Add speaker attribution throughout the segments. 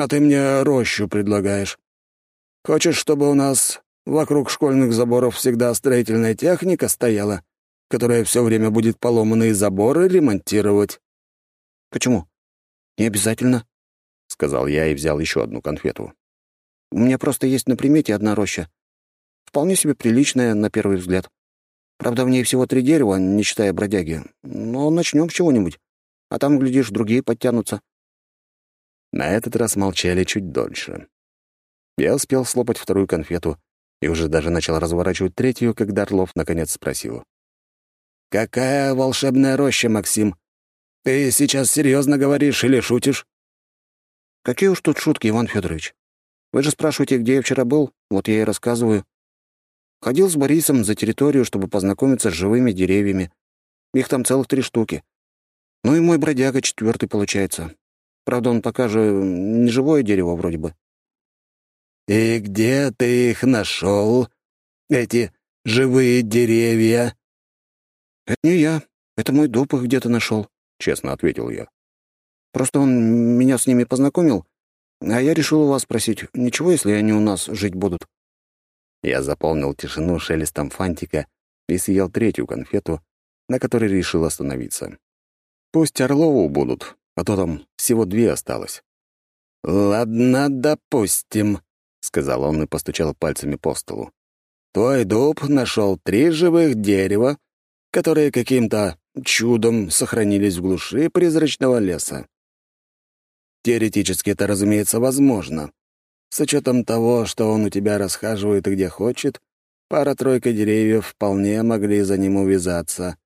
Speaker 1: а ты мне рощу предлагаешь. Хочешь, чтобы у нас вокруг школьных заборов всегда строительная техника стояла, которая все время будет поломанные заборы ремонтировать?»
Speaker 2: «Почему? Не обязательно», — сказал я и взял еще одну конфету. «У меня просто есть на примете одна роща. Вполне себе приличная, на первый взгляд. Правда, в ней всего три дерева, не считая бродяги. Но начнем с чего-нибудь. А там, глядишь, другие подтянутся».
Speaker 3: На этот раз молчали чуть дольше. Я успел слопать вторую конфету и уже даже начал разворачивать третью, когда Орлов наконец спросил.
Speaker 1: «Какая волшебная роща, Максим? Ты сейчас серьезно говоришь или шутишь?»
Speaker 2: «Какие уж тут шутки, Иван Федорович. Вы же спрашиваете, где я вчера был, вот я и рассказываю. Ходил с Борисом за территорию, чтобы познакомиться с живыми деревьями. Их там целых три штуки. Ну и мой бродяга четвертый получается. Правда, он пока же не живое дерево вроде бы.
Speaker 1: «И где ты их нашел? Эти живые деревья?»
Speaker 2: «Это не я. Это мой дуб их где-то нашел», — честно ответил я. «Просто он меня с ними познакомил, а я решил у вас спросить, ничего, если они у нас жить будут?»
Speaker 3: Я заполнил тишину шелестом фантика и съел третью конфету, на которой решил остановиться. Пусть Орлову будут, а то там всего две осталось.
Speaker 1: «Ладно, допустим», — сказал он и постучал пальцами по столу. «Твой дуб нашел три живых дерева, которые каким-то чудом сохранились в глуши призрачного леса. Теоретически это, разумеется, возможно. С учетом того, что он у тебя расхаживает где хочет, пара-тройка деревьев вполне могли за ним увязаться.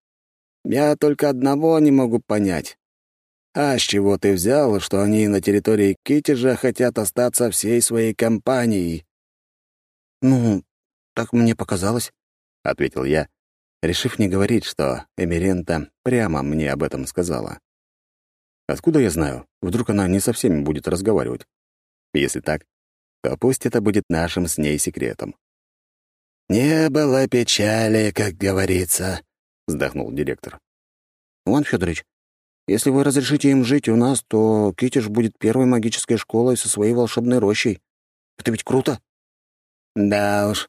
Speaker 1: Я только одного не могу понять. А с чего ты взял, что они на территории Китежа хотят остаться всей своей компанией?
Speaker 2: «Ну, так мне показалось», — ответил я,
Speaker 3: решив не говорить, что Эмирента прямо мне об этом сказала. Откуда я знаю? Вдруг она не со всеми будет разговаривать? Если так, то пусть это будет нашим с ней секретом.
Speaker 1: «Не было печали, как говорится», — вздохнул директор.
Speaker 2: «Иван Федорович, если вы разрешите им жить у нас, то Китиш будет первой магической школой со своей волшебной рощей. Это ведь круто!»
Speaker 1: «Да уж.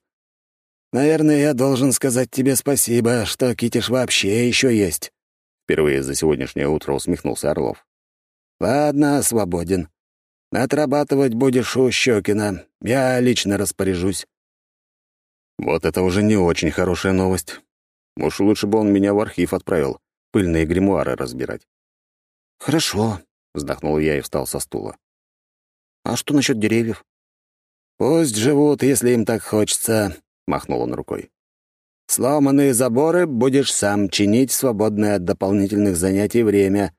Speaker 1: Наверное, я должен сказать тебе спасибо, что Китиш вообще еще есть».
Speaker 3: Впервые за сегодняшнее утро усмехнулся Орлов.
Speaker 1: «Ладно, свободен. Отрабатывать будешь у Щекина. Я лично распоряжусь».
Speaker 3: Вот это уже не очень хорошая новость. Уж лучше бы он меня в архив отправил, пыльные гримуары разбирать.
Speaker 2: «Хорошо», — вздохнул я и встал со стула. «А что насчет деревьев?»
Speaker 1: «Пусть живут, если им так хочется», — махнул он рукой. «Сломанные заборы будешь сам чинить, свободное от дополнительных занятий время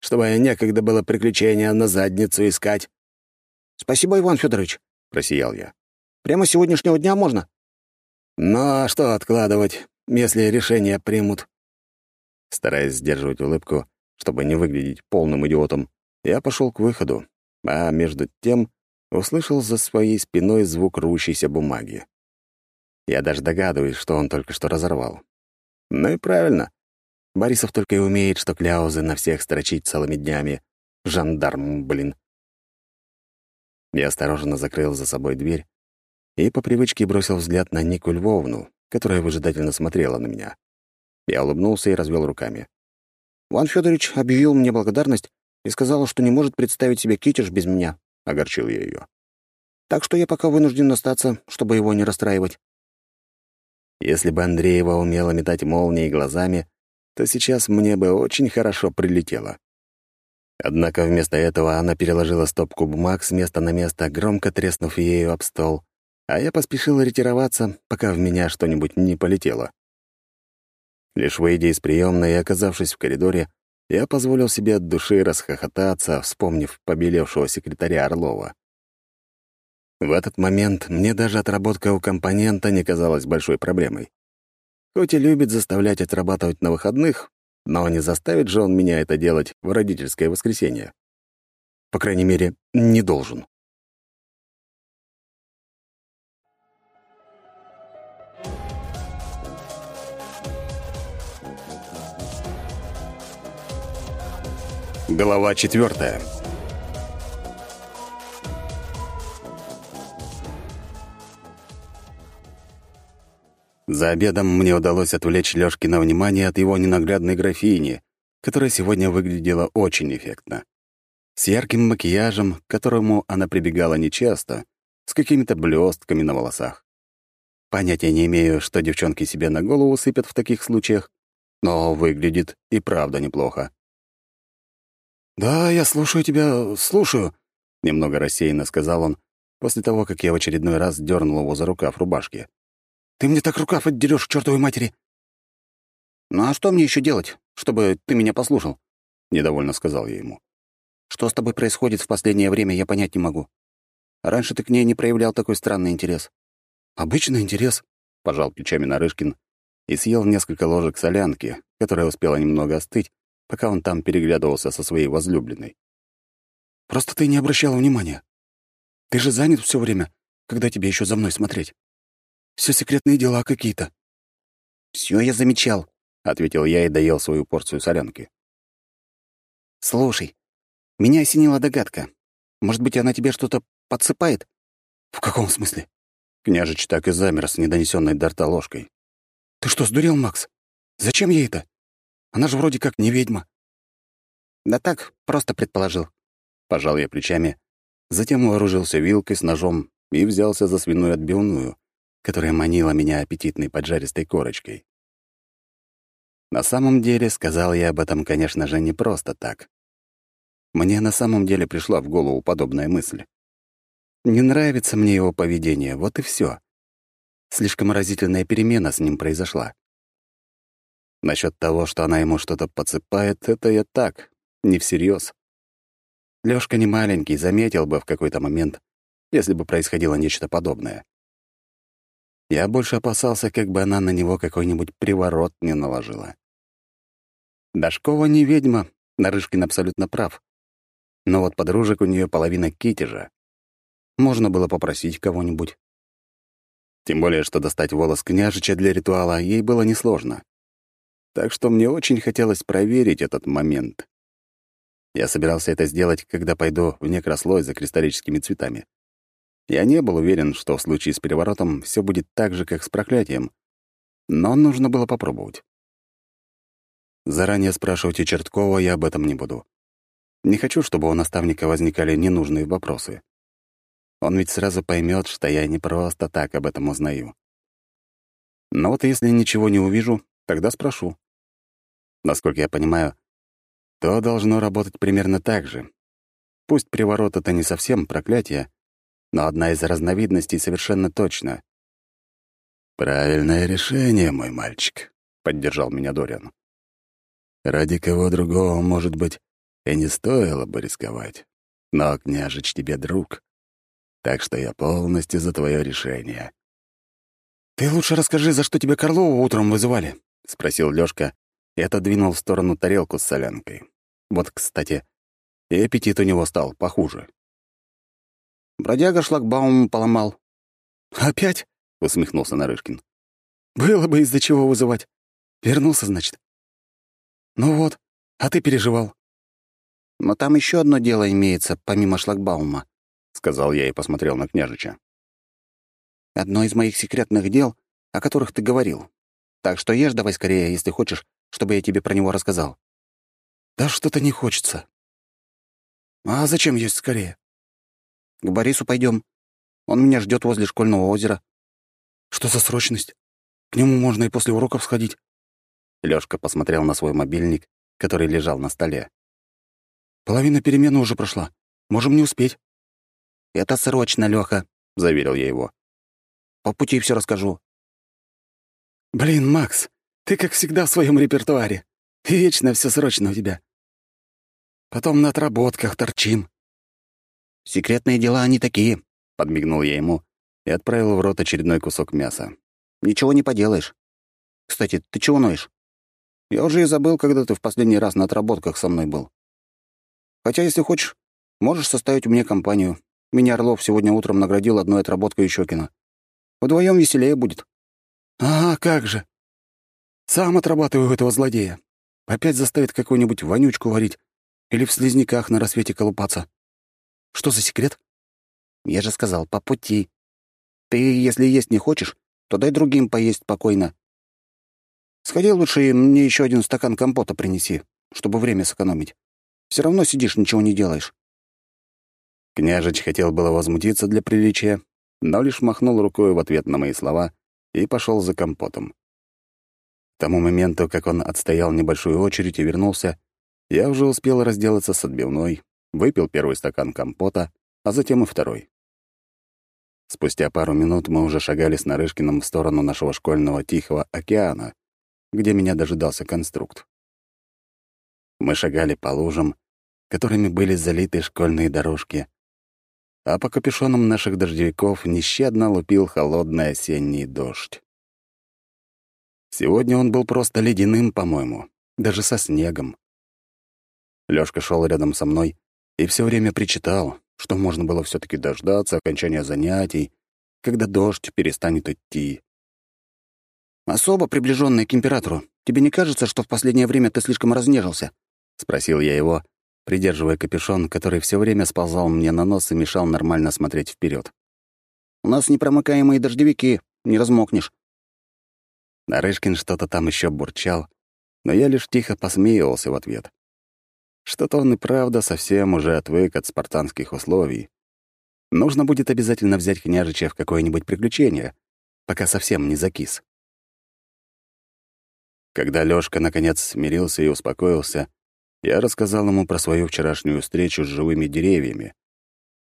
Speaker 1: чтобы некогда было приключения на задницу искать».
Speaker 2: «Спасибо, Иван Федорович», — просиял я. «Прямо с сегодняшнего дня можно?»
Speaker 1: «Ну, а что откладывать, если решение примут?»
Speaker 3: Стараясь сдерживать улыбку, чтобы не выглядеть полным идиотом, я пошел к выходу, а между тем услышал за своей спиной звук рвущейся бумаги. Я даже догадываюсь, что он только что разорвал. Ну и правильно. Борисов только и умеет, что кляузы на всех строчить целыми днями. Жандарм, блин. Я осторожно закрыл за собой дверь и по привычке бросил взгляд на Нику Львовну, которая выжидательно смотрела на меня. Я улыбнулся и развел руками.
Speaker 2: «Иван Федорович объявил мне благодарность и сказал, что не может представить себе Китиш без меня», — огорчил я ее. «Так что я пока вынужден остаться, чтобы его не расстраивать».
Speaker 3: Если бы Андреева умела метать молнии глазами, то сейчас мне бы очень хорошо прилетело. Однако вместо этого она переложила стопку бумаг с места на место, громко треснув ею об стол, а я поспешил ретироваться, пока в меня что-нибудь не полетело. Лишь выйдя из приемной и оказавшись в коридоре, я позволил себе от души расхохотаться, вспомнив побелевшего секретаря Орлова. В этот момент мне даже отработка у компонента не казалась большой проблемой. Хоть и любит заставлять отрабатывать на выходных, но не заставит же он меня это делать в родительское воскресенье. По крайней мере, не должен.
Speaker 4: Глава четвертая.
Speaker 3: За обедом мне удалось отвлечь Лёшкина внимание от его ненаглядной графини, которая сегодня выглядела очень эффектно. С ярким макияжем, к которому она прибегала нечасто, с какими-то блестками на волосах. Понятия не имею, что девчонки себе на голову сыпят в таких случаях, но выглядит и правда неплохо.
Speaker 2: «Да, я слушаю тебя, слушаю», — немного рассеянно сказал он, после того, как я в очередной раз дернул его за рукав рубашки. Ты мне так рукав отдерешь к чертовой матери!» «Ну а что мне еще делать, чтобы ты меня послушал?» — недовольно сказал я ему. «Что с тобой происходит в последнее время, я понять не могу. Раньше ты к ней не проявлял такой странный интерес». «Обычный интерес», — пожал плечами Нарышкин и съел несколько ложек солянки, которая успела немного остыть, пока он там переглядывался со своей возлюбленной. «Просто ты не обращал внимания. Ты же занят все время, когда тебе еще за мной смотреть. Все секретные дела какие-то». Все я замечал», — ответил я и доел свою порцию солянки. «Слушай, меня осенила догадка. Может быть, она тебе что-то подсыпает?» «В каком смысле?» Княжич так и замер с недонесенной до рта ложкой. «Ты что, сдурел, Макс? Зачем ей это? Она же вроде как не ведьма». «Да так, просто предположил». Пожал я плечами, затем вооружился вилкой с ножом и взялся за свиную отбивную, которая манила меня аппетитной поджаристой корочкой. На самом деле, сказал я об этом, конечно же, не просто так. Мне на самом деле пришла в голову подобная мысль. Не нравится мне его поведение, вот и все. Слишком разительная перемена с ним произошла. Насчет того, что она ему что-то подсыпает, это я так, не всерьез. Лёшка не маленький, заметил бы в какой-то момент, если бы происходило нечто подобное. Я больше опасался, как бы она на него какой-нибудь приворот не наложила. Дашкова не ведьма, Нарышкин абсолютно прав. Но вот подружек у нее половина китежа. Можно было попросить кого-нибудь. Тем более, что достать волос княжича для ритуала ей было несложно. Так что мне очень хотелось проверить этот момент. Я собирался это сделать, когда пойду в некрослой за кристаллическими цветами. Я не был уверен, что в случае с переворотом все будет так же, как с проклятием, но нужно было попробовать. Заранее спрашивать у Черткова я об этом не буду. Не хочу, чтобы у наставника возникали ненужные вопросы. Он ведь сразу поймет, что я не просто так об этом узнаю. Но вот если ничего не увижу, тогда спрошу. Насколько я понимаю, то должно работать примерно так же. Пусть приворот — это не совсем проклятие, но одна из разновидностей совершенно точно. «Правильное решение, мой мальчик», — поддержал меня Дориан. «Ради кого другого, может быть, и не стоило бы рисковать. Но княжич тебе друг, так что я полностью за твое решение». «Ты лучше расскажи, за что тебя Карлову утром вызывали?» — спросил Лёшка и отодвинул в сторону тарелку с солянкой. Вот, кстати, и аппетит у него стал похуже. Бродяга шлагбаум поломал. «Опять?» — усмехнулся Нарышкин. «Было бы из-за чего вызывать. Вернулся, значит?» «Ну вот, а ты переживал». «Но там еще одно дело имеется, помимо шлагбаума», — сказал я и посмотрел на княжича. «Одно из моих секретных дел, о которых ты говорил. Так что ешь давай скорее, если хочешь, чтобы я тебе про него рассказал». «Да что-то не хочется». «А зачем есть скорее?» К Борису пойдем. Он меня ждет возле школьного озера. Что за срочность? К нему можно и после уроков сходить. Лёшка посмотрел на свой мобильник, который лежал на столе. Половина перемены уже прошла. Можем не успеть. Это срочно, Лёха, заверил я его. По пути все расскажу. Блин, Макс, ты как всегда в своем репертуаре. Вечно все срочно у тебя. Потом на отработках торчим. «Секретные дела они такие», — подмигнул я ему и отправил в рот очередной кусок мяса. «Ничего не поделаешь. Кстати, ты чего ноешь? Я уже и забыл, когда ты в последний раз на отработках со мной был. Хотя, если хочешь, можешь составить мне компанию. Меня Орлов сегодня утром наградил одной отработкой Щекина. Вдвоем веселее будет». «А, как же! Сам отрабатываю этого злодея. Опять заставит какую-нибудь вонючку варить или в слизняках на рассвете колупаться. Что за секрет? Я же сказал, по пути. Ты, если есть не хочешь, то дай другим поесть спокойно. Сходи лучше и мне еще один стакан компота принеси, чтобы время сэкономить. Все равно сидишь, ничего не делаешь».
Speaker 3: Княжич хотел было возмутиться для приличия, но лишь махнул рукой в ответ на мои слова и пошел за компотом. К тому моменту, как он отстоял небольшую очередь и вернулся, я уже успел разделаться с отбивной, выпил первый стакан компота, а затем и второй. Спустя пару минут мы уже шагали с Нарышкиным в сторону нашего школьного Тихого океана, где меня дожидался конструкт. Мы шагали по лужам, которыми были залиты школьные дорожки, а по капюшонам наших дождевиков нещадно лупил холодный осенний дождь. Сегодня он был просто ледяным, по-моему, даже со снегом. Лёшка шел рядом со мной и все время причитал, что можно было все таки дождаться окончания занятий, когда дождь перестанет идти.
Speaker 2: «Особо приближенный к императору, тебе не кажется, что в последнее время ты слишком разнежился?»
Speaker 3: — спросил я его, придерживая капюшон, который все время сползал мне на нос и мешал нормально смотреть вперед.
Speaker 2: «У нас непромокаемые дождевики, не размокнешь».
Speaker 3: Нарышкин что-то там еще бурчал, но я лишь тихо посмеивался в ответ. Что-то он и правда совсем уже отвык от спартанских условий. Нужно будет обязательно взять княжича в какое-нибудь приключение, пока совсем не закис. Когда Лёшка наконец смирился и успокоился, я рассказал ему про свою вчерашнюю встречу с живыми деревьями,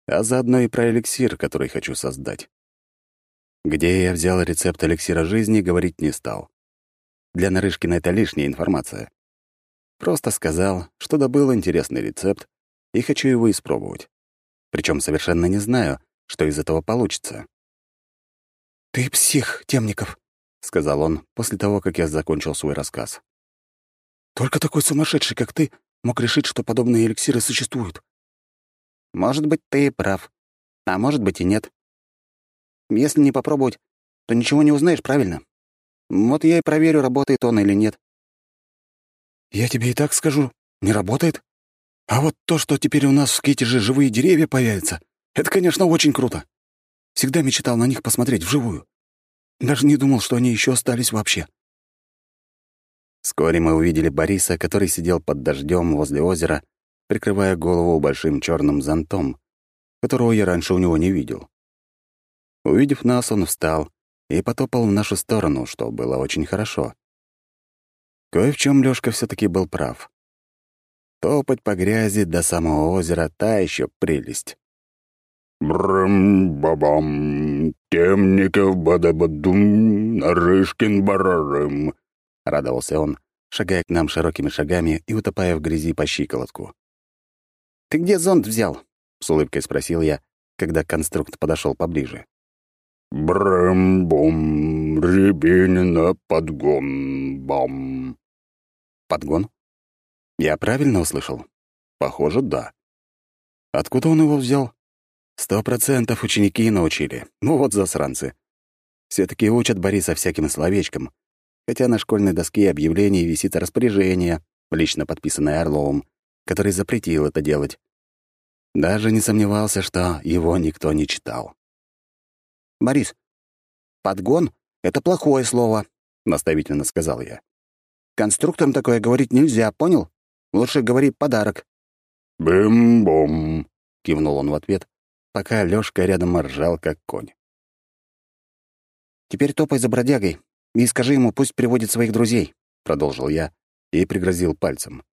Speaker 3: а заодно и про эликсир, который хочу создать. Где я взял рецепт эликсира жизни, говорить не стал. Для Нарышкина это лишняя информация. Просто сказал, что добыл интересный рецепт и хочу его испробовать. Причем совершенно не знаю, что из этого получится.
Speaker 2: «Ты псих, Темников», — сказал он после того, как я закончил свой рассказ. «Только такой сумасшедший, как ты, мог решить, что подобные эликсиры существуют». «Может быть, ты и прав. А может быть и нет. Если не попробовать, то ничего не узнаешь, правильно? Вот я и проверю, работает он или нет. Я тебе и так скажу, не работает. А вот то, что теперь у нас в Китеже живые деревья появятся, это, конечно, очень круто. Всегда мечтал на них посмотреть вживую. Даже не думал, что они еще остались вообще.
Speaker 3: Вскоре мы увидели Бориса, который сидел под дождем возле озера, прикрывая голову большим черным зонтом, которого я раньше у него не видел. Увидев нас, он встал и потопал в нашу сторону, что было очень хорошо. Кое в чем Лёшка все таки был прав. Топать по грязи до самого озера — та еще прелесть.
Speaker 4: «Брым-бабам, темников бадабадум, нарышкин барарым», —
Speaker 3: радовался он, шагая к нам широкими шагами и утопая в грязи по щиколотку.
Speaker 2: «Ты где зонт взял?»
Speaker 3: — с улыбкой спросил я, когда конструкт подошел поближе.
Speaker 4: «Брым-бум, рябинина подгон-бам».
Speaker 3: Подгон? Я правильно услышал? Похоже, да. Откуда он его взял? Сто процентов ученики научили. Ну вот засранцы. все таки учат Бориса всяким словечкам, хотя на школьной доске объявлений висит распоряжение, лично подписанное Орловым, который запретил это делать. Даже не сомневался, что его никто не читал.
Speaker 2: «Борис, подгон — это плохое слово», —
Speaker 3: наставительно сказал я.
Speaker 2: Конструкторам такое говорить нельзя, понял? Лучше говори «подарок».
Speaker 4: «Бим-бом», —
Speaker 3: кивнул он в ответ, пока Лёшка рядом ржал, как конь.
Speaker 2: «Теперь топай за бродягой и скажи ему, пусть приводит своих друзей», — продолжил я и пригрозил пальцем.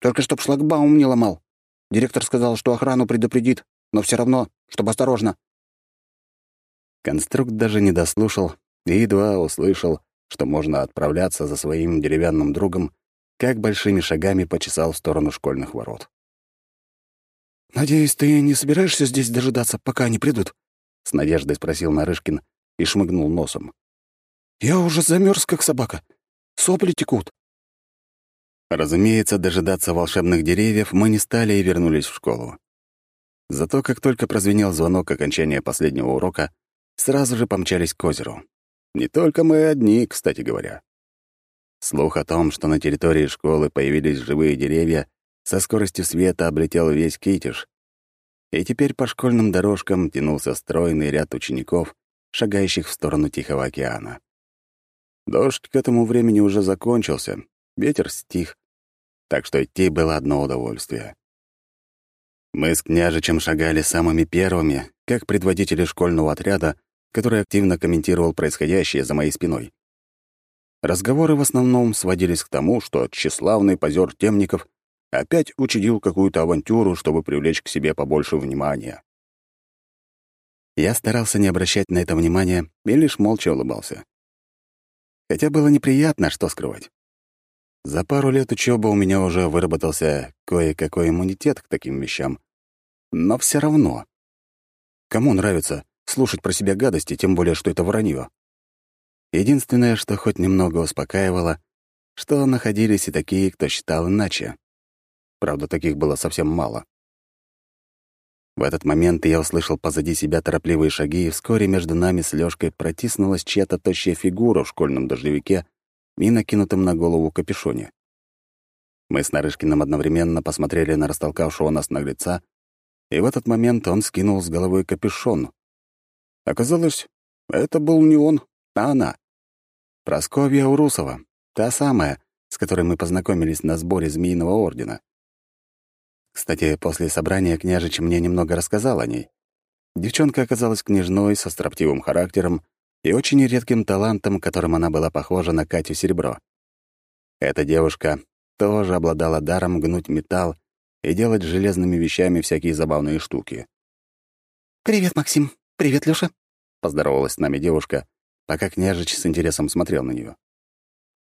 Speaker 2: «Только чтоб шлагбаум не ломал. Директор сказал, что охрану предупредит, но все равно, чтобы осторожно».
Speaker 3: Конструкт даже не дослушал и едва услышал, что можно отправляться за своим деревянным другом, как большими шагами почесал в сторону школьных ворот.
Speaker 2: «Надеюсь, ты не собираешься здесь дожидаться, пока они придут?»
Speaker 3: — с надеждой спросил Нарышкин и шмыгнул носом.
Speaker 2: «Я уже замерз, как собака. Сопли текут».
Speaker 3: Разумеется, дожидаться волшебных деревьев мы не стали и вернулись в школу. Зато как только прозвенел звонок окончания последнего урока, сразу же помчались к озеру. Не только мы одни, кстати говоря. Слух о том, что на территории школы появились живые деревья, со скоростью света облетел весь Китиш. И теперь по школьным дорожкам тянулся стройный ряд учеников, шагающих в сторону Тихого океана. Дождь к этому времени уже закончился, ветер стих, так что идти было одно удовольствие. Мы с княжичем шагали самыми первыми, как предводители школьного отряда, который активно комментировал происходящее за моей спиной. Разговоры в основном сводились к тому, что тщеславный позер Темников опять учудил какую-то авантюру, чтобы привлечь к себе побольше внимания. Я старался не обращать на это внимания и лишь молча улыбался. Хотя было неприятно, что скрывать. За пару лет учебы у меня уже выработался кое-какой иммунитет к таким вещам. Но все равно. Кому нравится слушать про себя гадости, тем более, что это вранье? Единственное, что хоть немного успокаивало, что находились и такие, кто считал иначе. Правда, таких было совсем мало. В этот момент я услышал позади себя торопливые шаги, и вскоре между нами с Лёшкой протиснулась чья-то тощая фигура в школьном дождевике и накинутом на голову капюшоне. Мы с Нарышкиным одновременно посмотрели на растолкавшего нас наглеца, и в этот момент он скинул с головы капюшон. Оказалось, это был не он, а она. Просковья Урусова, та самая, с которой мы познакомились на сборе Змеиного Ордена. Кстати, после собрания княжич мне немного рассказал о ней. Девчонка оказалась княжной со строптивым характером и очень редким талантом, которым она была похожа на Катю Серебро. Эта девушка тоже обладала даром гнуть металл и делать железными вещами всякие забавные штуки.
Speaker 2: «Привет, Максим. Привет, Лёша», — поздоровалась с нами девушка, пока княжич с интересом смотрел на нее.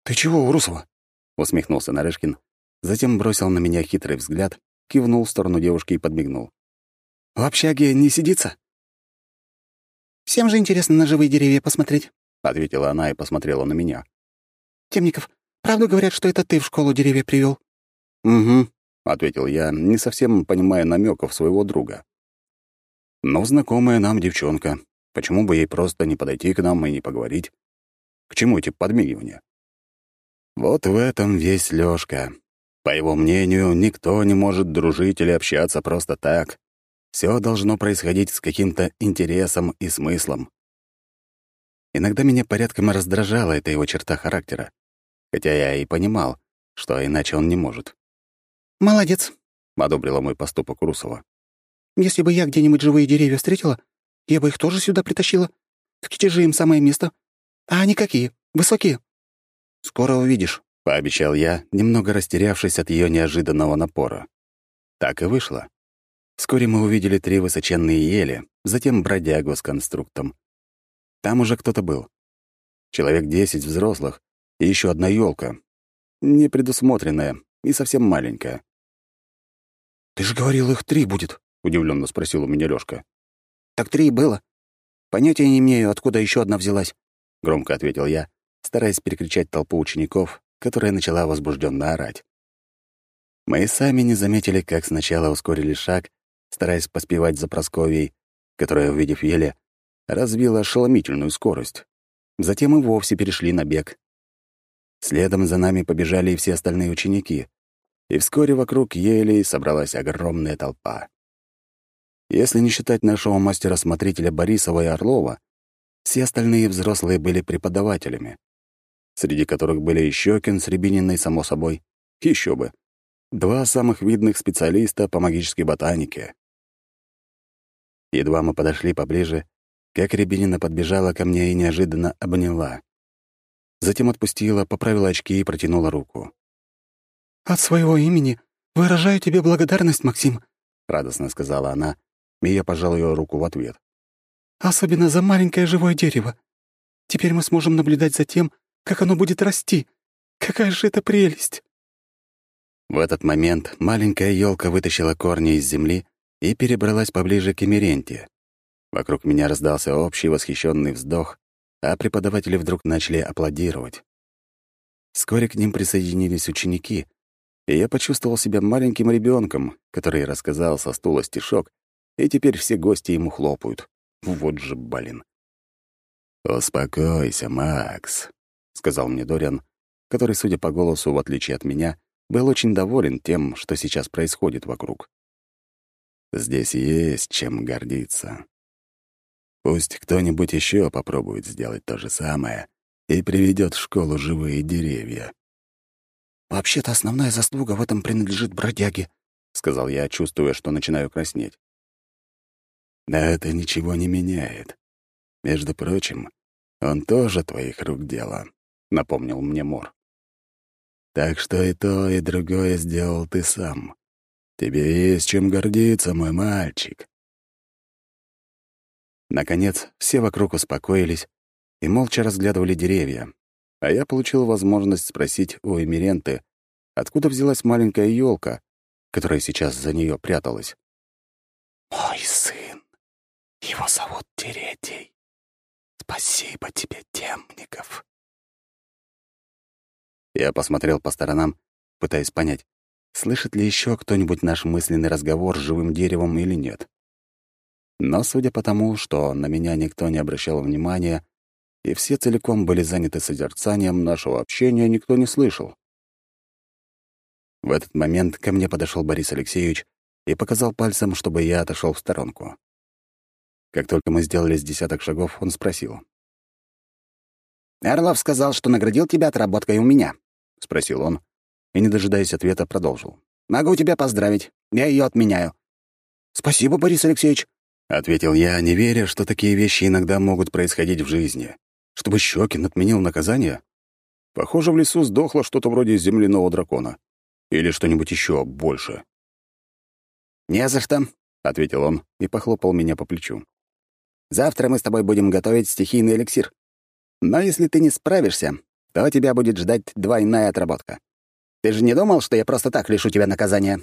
Speaker 1: «Ты чего, Урусова?»
Speaker 3: — усмехнулся Нарышкин, затем бросил на меня хитрый взгляд кивнул в сторону девушки и подмигнул.
Speaker 1: «В общаге не сидится?»
Speaker 2: «Всем же интересно на живые деревья посмотреть», —
Speaker 3: ответила она и посмотрела на меня.
Speaker 2: «Темников, правду говорят, что это ты в школу деревья привел?
Speaker 3: «Угу», — ответил я, не совсем понимая намеков своего друга. «Но знакомая нам девчонка. Почему бы ей просто не подойти к нам и не поговорить? К чему эти подмигивания?» Вот в этом весь Лёшка. По его мнению, никто не может дружить или общаться просто так. Все должно происходить с каким-то интересом и смыслом. Иногда меня порядком раздражала эта его черта характера, хотя я и понимал, что иначе он не может.
Speaker 2: «Молодец», —
Speaker 3: одобрила мой поступок Русова.
Speaker 2: «Если бы я где-нибудь живые деревья встретила, я бы их тоже сюда притащила. Так же им самое место. А они какие? Высокие?»
Speaker 3: «Скоро увидишь», — пообещал я, немного растерявшись от ее неожиданного напора. Так и вышло. Вскоре мы увидели три высоченные ели, затем бродягу с конструктом. Там уже кто-то был. Человек десять взрослых и еще одна елка, непредусмотренная и совсем маленькая.
Speaker 1: «Ты же говорил, их три будет», — удивленно спросил у меня Лёшка.
Speaker 2: «Так три было. Понятия не имею, откуда еще одна взялась», —
Speaker 3: громко ответил я, стараясь перекричать толпу учеников, которая начала возбужденно орать. Мы сами не заметили, как сначала ускорили шаг, стараясь поспевать за Просковией, которая, увидев еле, развила ошеломительную скорость. Затем и вовсе перешли на бег. Следом за нами побежали и все остальные ученики, и вскоре вокруг елей собралась огромная толпа. Если не считать нашего мастера-смотрителя Борисова и Орлова, все остальные взрослые были преподавателями среди которых были и Щекин с Рябининой, само собой. Еще бы. Два самых видных специалиста по магической ботанике. Едва мы подошли поближе, как Рябинина подбежала ко мне и неожиданно обняла. Затем отпустила, поправила очки и протянула руку.
Speaker 2: «От своего имени выражаю тебе благодарность, Максим», —
Speaker 3: радостно сказала она, и я пожал ее руку в ответ.
Speaker 2: «Особенно за маленькое живое дерево. Теперь мы сможем наблюдать за тем, как оно будет расти! Какая же это прелесть!»
Speaker 3: В этот момент маленькая елка вытащила корни из земли и перебралась поближе к Эмеренте. Вокруг меня раздался общий восхищенный вздох, а преподаватели вдруг начали аплодировать. Вскоре к ним присоединились ученики, и я почувствовал себя маленьким ребенком, который рассказал со стула стишок, и теперь все гости ему хлопают. Вот же, блин. «Успокойся, Макс», — сказал мне Дориан, который, судя по голосу, в отличие от меня, был очень доволен тем, что сейчас происходит вокруг. Здесь есть чем гордиться. Пусть кто-нибудь еще попробует сделать то же самое и приведет в школу живые деревья.
Speaker 2: «Вообще-то основная заслуга в этом принадлежит бродяге», — сказал я, чувствуя, что начинаю краснеть.
Speaker 3: Да это ничего не меняет. Между прочим, он тоже твоих рук дело», — напомнил мне Мор. «Так что и то, и другое сделал ты сам. Тебе есть чем гордиться, мой мальчик».
Speaker 1: Наконец, все вокруг успокоились и молча разглядывали деревья, а я получил возможность спросить у Эмиренты, откуда взялась маленькая елка, которая сейчас за нее пряталась.
Speaker 2: «Мой сын, его зовут Теретий. Спасибо тебе, Темников».
Speaker 1: Я посмотрел по сторонам, пытаясь понять, слышит ли еще кто-нибудь наш мысленный разговор с живым деревом или нет. Но судя по тому, что на меня никто не обращал внимания, и все целиком были заняты созерцанием нашего общения, никто не слышал. В этот момент ко мне подошел Борис Алексеевич и показал пальцем, чтобы я отошел в сторонку. Как только мы сделали с десяток шагов, он спросил.
Speaker 2: «Орлов сказал, что наградил тебя отработкой у меня», —
Speaker 1: спросил он, и, не дожидаясь ответа, продолжил.
Speaker 2: «Могу тебя поздравить. Я ее отменяю». «Спасибо, Борис Алексеевич», —
Speaker 1: ответил я, не веря, что такие вещи иногда могут происходить в жизни. Чтобы Щекин отменил наказание? Похоже, в лесу сдохло что-то вроде земляного дракона. Или что-нибудь еще больше.
Speaker 2: «Не за что», — ответил он и похлопал меня по плечу. «Завтра мы с тобой будем готовить стихийный эликсир. Но если ты не справишься, то тебя будет ждать двойная отработка. Ты же не думал, что я просто так лишу тебя наказания?»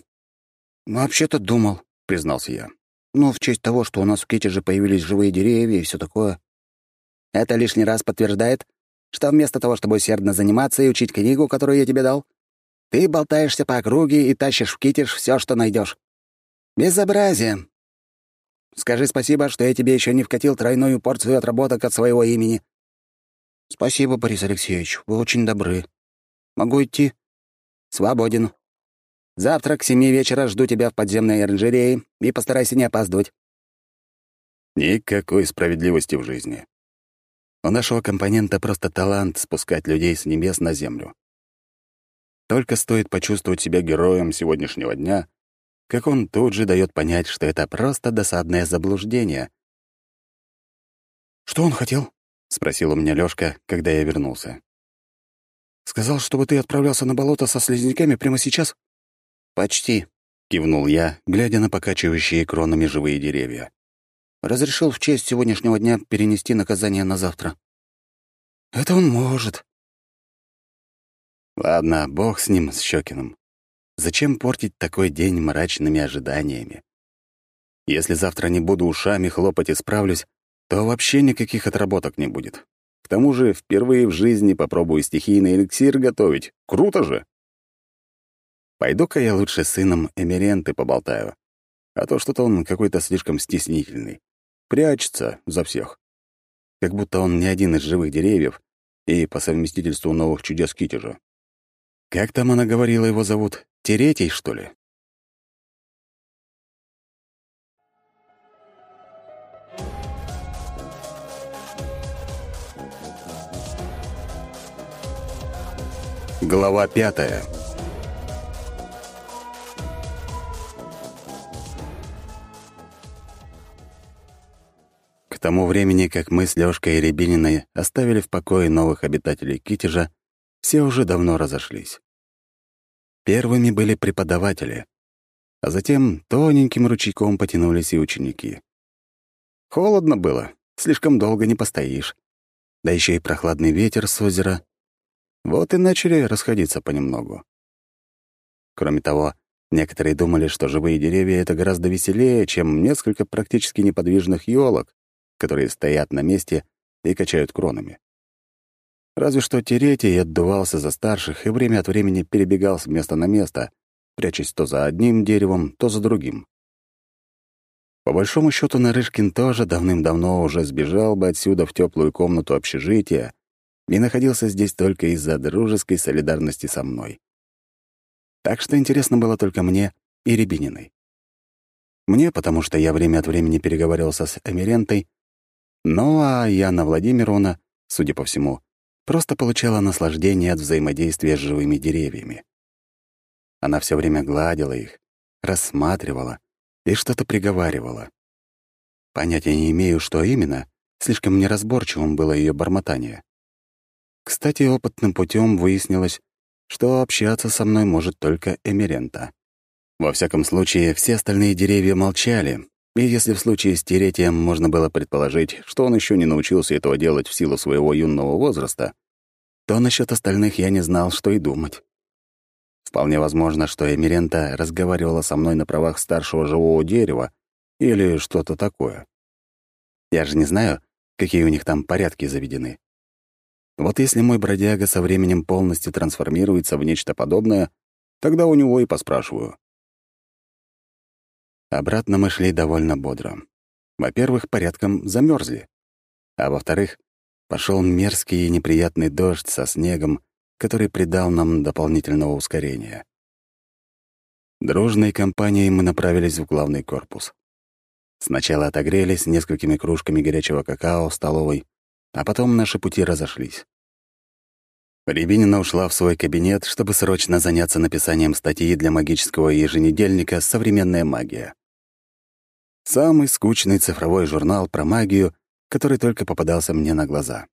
Speaker 1: «Вообще-то думал», — признался я. «Но в честь того, что у нас в Китеже появились живые деревья и все такое...»
Speaker 2: «Это лишний раз подтверждает, что вместо того, чтобы усердно заниматься и учить книгу, которую я тебе дал, ты болтаешься по округе и тащишь в Китеж все, что найдешь. Безобразие. Скажи спасибо, что я тебе еще не вкатил тройную порцию отработок от своего имени».
Speaker 1: «Спасибо, Борис Алексеевич, вы очень добры. Могу идти?»
Speaker 2: «Свободен. Завтра к семи вечера жду тебя в подземной оранжерее и постарайся не опаздывать».
Speaker 3: Никакой справедливости в жизни. У нашего компонента просто талант спускать людей с небес на землю. Только стоит почувствовать себя героем сегодняшнего дня, как он тут же дает понять, что это просто досадное заблуждение.
Speaker 1: «Что он хотел?» — спросил у меня Лёшка, когда я вернулся. «Сказал, чтобы ты отправлялся на болото со слизняками прямо сейчас?»
Speaker 2: «Почти», —
Speaker 3: кивнул я, глядя на покачивающие кронами живые деревья.
Speaker 1: «Разрешил в честь сегодняшнего дня перенести наказание на завтра». «Это он может», Ладно, бог с ним, с Щекиным. Зачем портить такой день мрачными ожиданиями? Если завтра не буду ушами хлопать и справлюсь, то вообще никаких отработок не будет. К тому же впервые в жизни попробую стихийный эликсир готовить. Круто же! Пойду-ка я лучше с сыном Эмеренты поболтаю. А то что-то он какой-то слишком стеснительный. Прячется за всех. Как будто он не один из живых деревьев и по совместительству новых чудес Китежа. Как там она говорила, его зовут? Теретий, что ли? Глава пятая. К тому времени, как мы с Лёшкой и Рябининой оставили в покое новых обитателей Китежа, все уже давно разошлись. Первыми были преподаватели, а затем тоненьким ручейком потянулись и ученики. Холодно было, слишком долго не постоишь. Да еще и прохладный ветер с озера. Вот и начали расходиться понемногу. Кроме того, некоторые думали, что живые деревья — это гораздо веселее, чем несколько практически неподвижных елок, которые стоят на месте и качают кронами. Разве что Теретий отдувался за старших и время от времени перебегал с места на место, прячась то за одним деревом, то за другим. По большому счету Нарышкин тоже давным-давно уже сбежал бы отсюда в теплую комнату общежития и находился здесь только из-за дружеской солидарности со мной. Так что интересно было только мне и Рябининой. Мне, потому что я время от времени переговаривался с Эмирентой,
Speaker 3: Ну а Яна Владимировна, судя по всему, просто получала наслаждение от взаимодействия с живыми деревьями. Она все время гладила их, рассматривала и что-то приговаривала. Понятия не имею, что именно, слишком неразборчивым было ее бормотание. Кстати, опытным путем выяснилось, что общаться со мной может только Эмерента. Во всяком случае, все остальные деревья молчали, и если в случае с Теретием можно было предположить, что он еще не научился этого делать в силу своего юного возраста, то насчет остальных я не знал, что и думать. Вполне возможно, что Эмирента разговаривала со мной на правах старшего живого дерева или что-то такое. Я же не знаю, какие у них там порядки заведены. Вот если мой бродяга со временем полностью трансформируется в нечто подобное, тогда у него и поспрашиваю. Обратно мы шли довольно бодро. Во-первых, порядком замерзли, а во-вторых, пошел мерзкий и неприятный дождь со снегом, который придал нам дополнительного ускорения. Дружной компанией мы направились в главный корпус. Сначала отогрелись несколькими кружками горячего какао в столовой, а потом наши пути разошлись. Рябинина ушла в свой кабинет, чтобы срочно заняться написанием статьи для магического еженедельника «Современная магия». Самый скучный цифровой журнал про магию, который только попадался мне на глаза.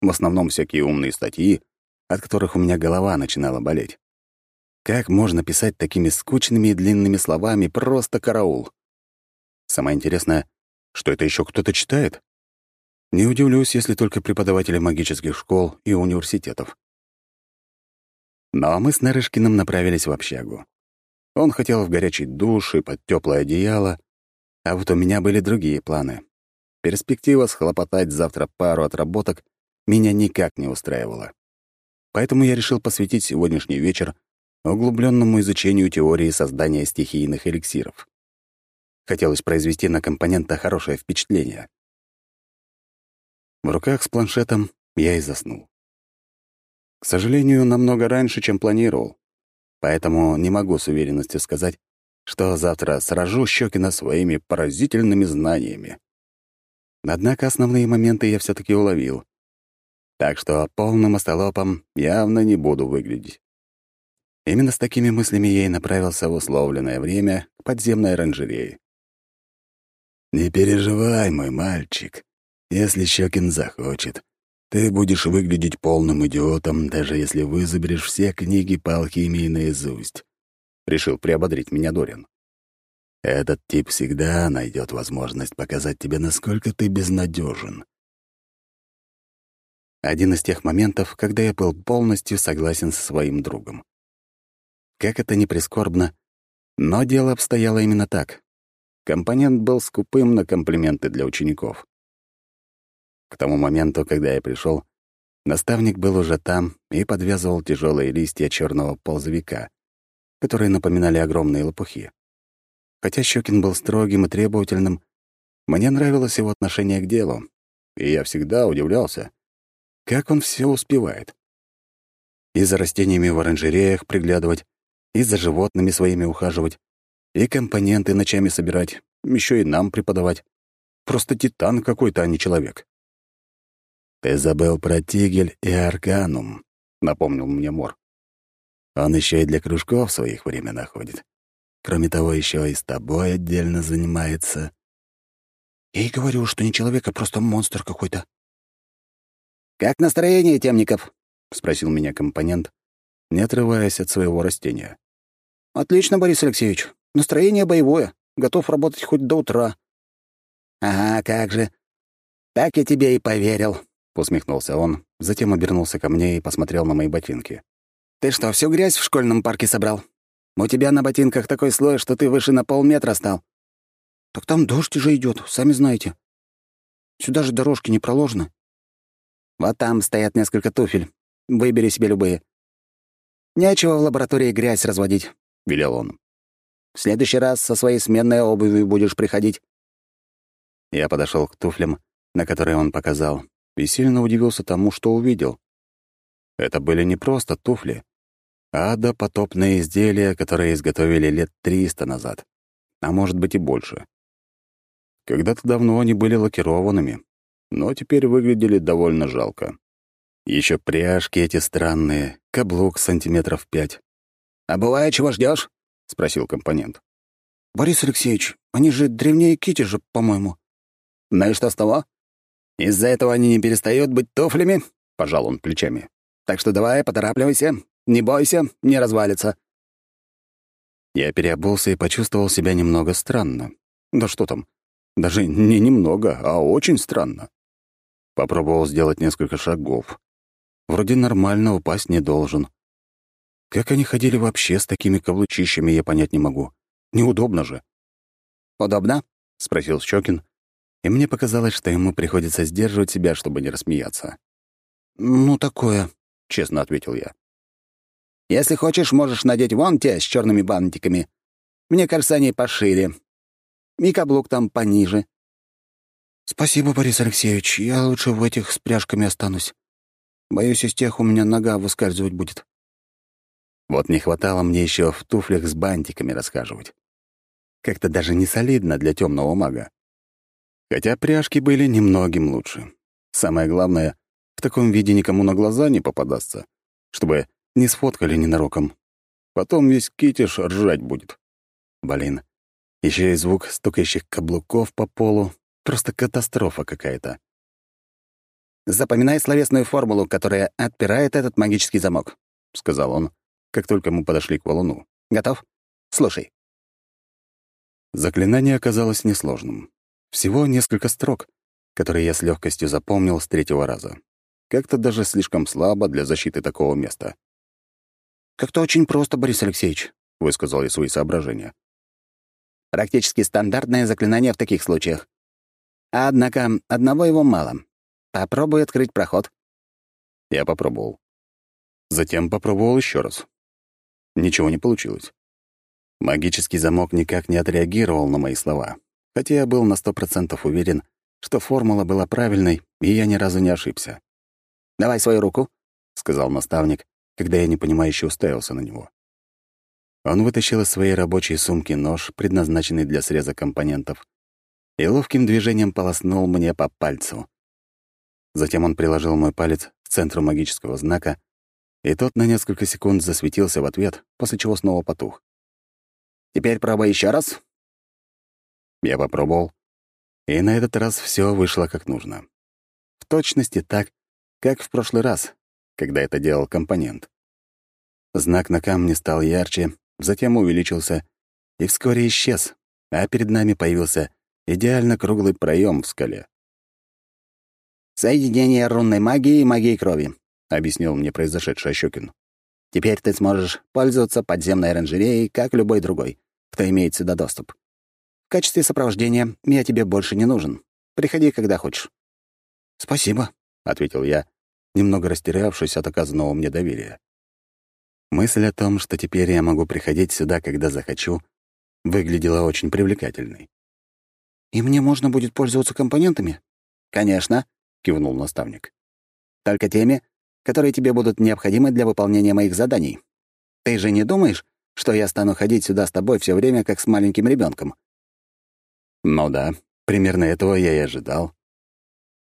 Speaker 3: В основном всякие умные статьи, от которых у меня голова начинала болеть. Как можно писать такими скучными и длинными словами просто караул? Самое интересное, что это еще кто-то читает? Не удивлюсь, если только преподаватели магических школ и университетов. Но мы с Нарышкиным направились в общагу. Он хотел в горячий душ и под теплое одеяло, а вот у меня были другие планы. Перспектива схлопотать завтра пару отработок меня никак не устраивала. Поэтому я решил посвятить сегодняшний вечер углубленному изучению теории создания стихийных эликсиров. Хотелось произвести на компонента хорошее впечатление. В руках с планшетом я и заснул. К сожалению, намного раньше, чем планировал. Поэтому не могу с уверенностью сказать, что завтра сражу Щекина своими поразительными знаниями. Однако основные моменты я все таки уловил. Так что полным остолопом явно не буду выглядеть. Именно с такими мыслями я и направился в условленное время к подземной оранжерее. «Не переживай, мой мальчик. Если Щекин захочет, ты будешь выглядеть полным идиотом, даже если вызубришь все книги по алхимии наизусть», — решил приободрить меня Дорин. «Этот тип всегда найдет возможность показать тебе, насколько ты безнадежен. Один из тех моментов, когда я был полностью согласен со своим другом. Как это ни прискорбно, но дело обстояло именно так. Компонент был скупым на комплименты для учеников. К тому моменту, когда я пришел, наставник был уже там и подвязывал тяжелые листья черного ползовика, которые напоминали огромные лопухи. Хотя Щекин был строгим и требовательным, мне нравилось его отношение к делу, и я всегда удивлялся, как он все успевает. И за растениями в оранжереях приглядывать, и за животными своими ухаживать, и компоненты ночами собирать, еще и нам преподавать. Просто титан какой-то, а не человек. «Ты забыл про тигель и арканум», — напомнил мне Мор. «Он еще и для кружков своих время находит. Кроме того, еще и с тобой отдельно занимается».
Speaker 2: «Я и говорю, что не человек, а просто монстр какой-то».
Speaker 1: «Как настроение, Темников?»
Speaker 3: — спросил меня компонент, не отрываясь от своего растения.
Speaker 2: «Отлично, Борис Алексеевич. Настроение боевое. Готов работать хоть до утра».
Speaker 1: «Ага, как же. Так я тебе и поверил», — усмехнулся он, затем обернулся ко мне и посмотрел на мои ботинки. «Ты что, всю грязь в школьном парке собрал? У тебя на ботинках такой слой, что ты выше на полметра стал».
Speaker 2: «Так там дождь уже идет, сами знаете. Сюда же дорожки не проложены».
Speaker 1: «Вот там стоят несколько туфель. Выбери себе любые». «Нечего в лаборатории грязь разводить», — велел он. В следующий раз со своей сменной обувью будешь приходить». Я подошел к туфлям, на которые он показал, и сильно удивился тому, что увидел. Это были не просто туфли, а допотопные изделия, которые изготовили лет триста назад, а может быть и больше. Когда-то давно они были лакированными,
Speaker 3: но теперь выглядели довольно жалко. Еще пряжки эти странные, каблук сантиметров пять.
Speaker 2: «А бывает, чего ждешь? спросил компонент.
Speaker 1: «Борис Алексеевич, они же древнее Кити же, по-моему».
Speaker 2: «Ну и что с того? Из-за этого они не перестают быть туфлями?» — пожал он плечами. «Так что давай, поторапливайся, не бойся, не развалится».
Speaker 3: Я переобулся и почувствовал себя немного странно. Да что там, даже не немного, а очень странно. Попробовал сделать несколько шагов. Вроде нормально упасть не должен. Как они ходили вообще с такими каблучищами, я понять не могу. Неудобно же.
Speaker 2: «Удобно?»
Speaker 3: — спросил Щекин, и мне показалось, что ему приходится сдерживать себя, чтобы не рассмеяться.
Speaker 1: «Ну, такое», —
Speaker 3: честно ответил я.
Speaker 2: «Если хочешь, можешь надеть вон те с черными бантиками. Мне кажется, они пошире. И каблук там пониже».
Speaker 1: «Спасибо, Борис Алексеевич. Я лучше в этих с пряжками останусь. Боюсь, из тех у меня нога выскальзывать будет».
Speaker 3: Вот не хватало мне еще в туфлях с бантиками расхаживать. Как-то даже не солидно для темного мага. Хотя пряжки были немногим лучше. Самое главное, в таком виде никому на глаза не попадаться, чтобы не сфоткали ненароком. Потом весь китиш ржать будет. Блин, еще и звук стукающих каблуков по полу. Просто катастрофа какая-то.
Speaker 2: «Запоминай словесную формулу, которая отпирает этот магический замок», — сказал он, как только мы подошли к валуну. «Готов? Слушай».
Speaker 3: Заклинание оказалось несложным. Всего несколько строк, которые я с легкостью запомнил с третьего раза. Как-то даже слишком слабо для защиты такого места.
Speaker 1: «Как-то очень просто, Борис Алексеевич», —
Speaker 3: высказал я свои соображения.
Speaker 2: «Практически стандартное заклинание в таких случаях. Однако одного его мало. Попробуй открыть проход».
Speaker 3: Я попробовал. Затем попробовал еще раз. Ничего не получилось. Магический замок никак не отреагировал на мои слова, хотя я был на сто процентов уверен, что формула была правильной, и я ни разу не ошибся.
Speaker 2: «Давай свою руку», —
Speaker 3: сказал наставник, когда я непонимающе уставился на него. Он вытащил из своей рабочей сумки нож, предназначенный для среза компонентов, и ловким движением полоснул мне по пальцу. Затем он приложил мой палец к центру магического знака, и тот на несколько секунд засветился в ответ, после чего снова потух.
Speaker 2: «Теперь пробуй еще раз».
Speaker 3: Я попробовал, и на этот раз все вышло как нужно. В точности так, как в прошлый раз, когда это делал компонент. Знак на камне стал ярче, затем увеличился и вскоре исчез, а перед нами появился идеально круглый проем в скале.
Speaker 2: «Соединение рунной магии и магии крови», — объяснил мне произошедшее Щукин. «Теперь ты сможешь пользоваться подземной оранжереей, как любой другой, кто имеет сюда доступ. В качестве сопровождения я тебе больше не нужен. Приходи, когда хочешь».
Speaker 1: «Спасибо», —
Speaker 3: ответил я, немного растерявшись от оказанного мне доверия. Мысль о том, что теперь я могу приходить сюда, когда захочу, выглядела очень привлекательной.
Speaker 1: «И мне можно будет пользоваться компонентами?»
Speaker 2: «Конечно», — кивнул наставник. «Только теми, которые тебе будут необходимы для выполнения моих заданий. Ты же не думаешь, что я стану ходить сюда с тобой все время, как с маленьким ребенком?
Speaker 3: Ну да, примерно этого я и ожидал.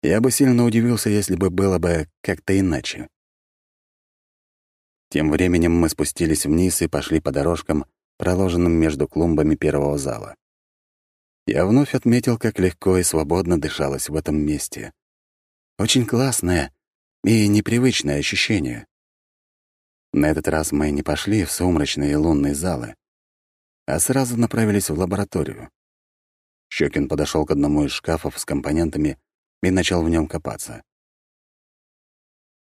Speaker 3: Я бы сильно удивился, если бы было бы как-то иначе. Тем временем мы спустились вниз и пошли по дорожкам, проложенным между клумбами первого зала. Я вновь отметил, как легко и свободно дышалось в этом месте. Очень классное, и непривычное ощущение. На этот раз мы не пошли в сумрачные лунные залы, а сразу направились в лабораторию. Щекин подошел к одному из шкафов с компонентами и начал в нем копаться.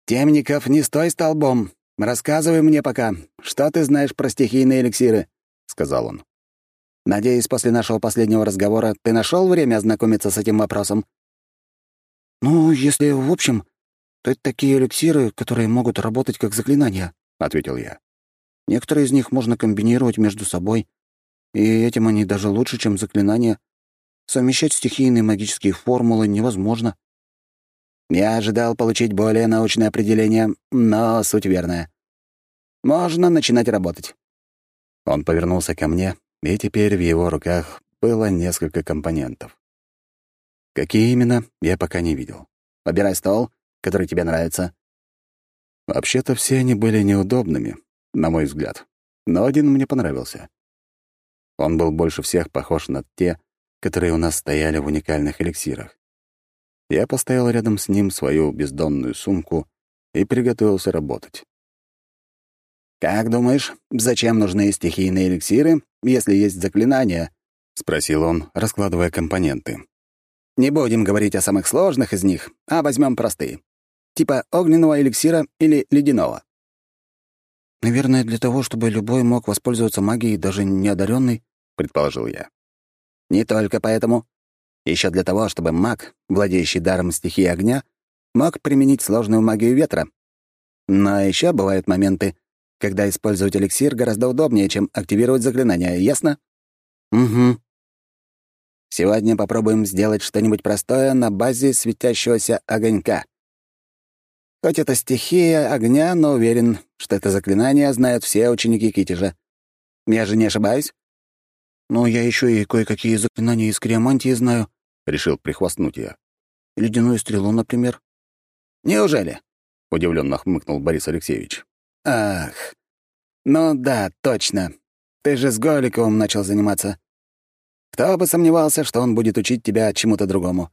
Speaker 2: «Темников, не стой столбом! Рассказывай мне пока, что ты знаешь про стихийные эликсиры», — сказал он. «Надеюсь, после нашего последнего разговора ты нашел время ознакомиться с этим вопросом?»
Speaker 1: «Ну, если в общем, то это такие эликсиры, которые могут работать как заклинания», — ответил я. «Некоторые из них можно комбинировать между собой, и этим они даже лучше, чем заклинания. Совмещать стихийные магические формулы невозможно».
Speaker 2: «Я ожидал получить более научное определение, но суть верная. Можно начинать работать».
Speaker 3: Он повернулся ко мне, и теперь в его руках было несколько компонентов. Какие именно, я пока не видел.
Speaker 2: Выбирай стол, который тебе нравится.
Speaker 3: Вообще-то все они были неудобными, на мой взгляд, но один мне понравился. Он был больше всех похож на те, которые у нас стояли в уникальных эликсирах. Я поставил рядом с ним свою бездонную сумку и приготовился работать.
Speaker 2: «Как думаешь, зачем нужны стихийные эликсиры, если есть заклинания?»
Speaker 3: — спросил он, раскладывая компоненты.
Speaker 2: «Не будем говорить о самых сложных из них, а возьмем простые. Типа огненного эликсира или ледяного».
Speaker 1: «Наверное, для того, чтобы любой мог воспользоваться магией, даже неодаренный, предположил я.
Speaker 2: «Не только поэтому. Еще для того, чтобы маг, владеющий даром стихии огня, мог применить сложную магию ветра. Но еще бывают моменты, когда использовать эликсир гораздо удобнее, чем активировать заклинание, ясно?
Speaker 1: Угу.
Speaker 2: Сегодня попробуем сделать что-нибудь простое на базе светящегося огонька. Хоть это стихия огня, но уверен, что это заклинание знают все ученики Китежа. Я же не ошибаюсь?
Speaker 1: «Ну, я еще и кое-какие заклинания из криомантии знаю», — решил прихвастнуть я. «Ледяную стрелу, например».
Speaker 2: «Неужели?»
Speaker 3: — удивленно хмыкнул Борис Алексеевич.
Speaker 2: «Ах, ну да, точно. Ты же с Голиковым начал заниматься. Кто бы сомневался, что он будет учить тебя чему-то другому.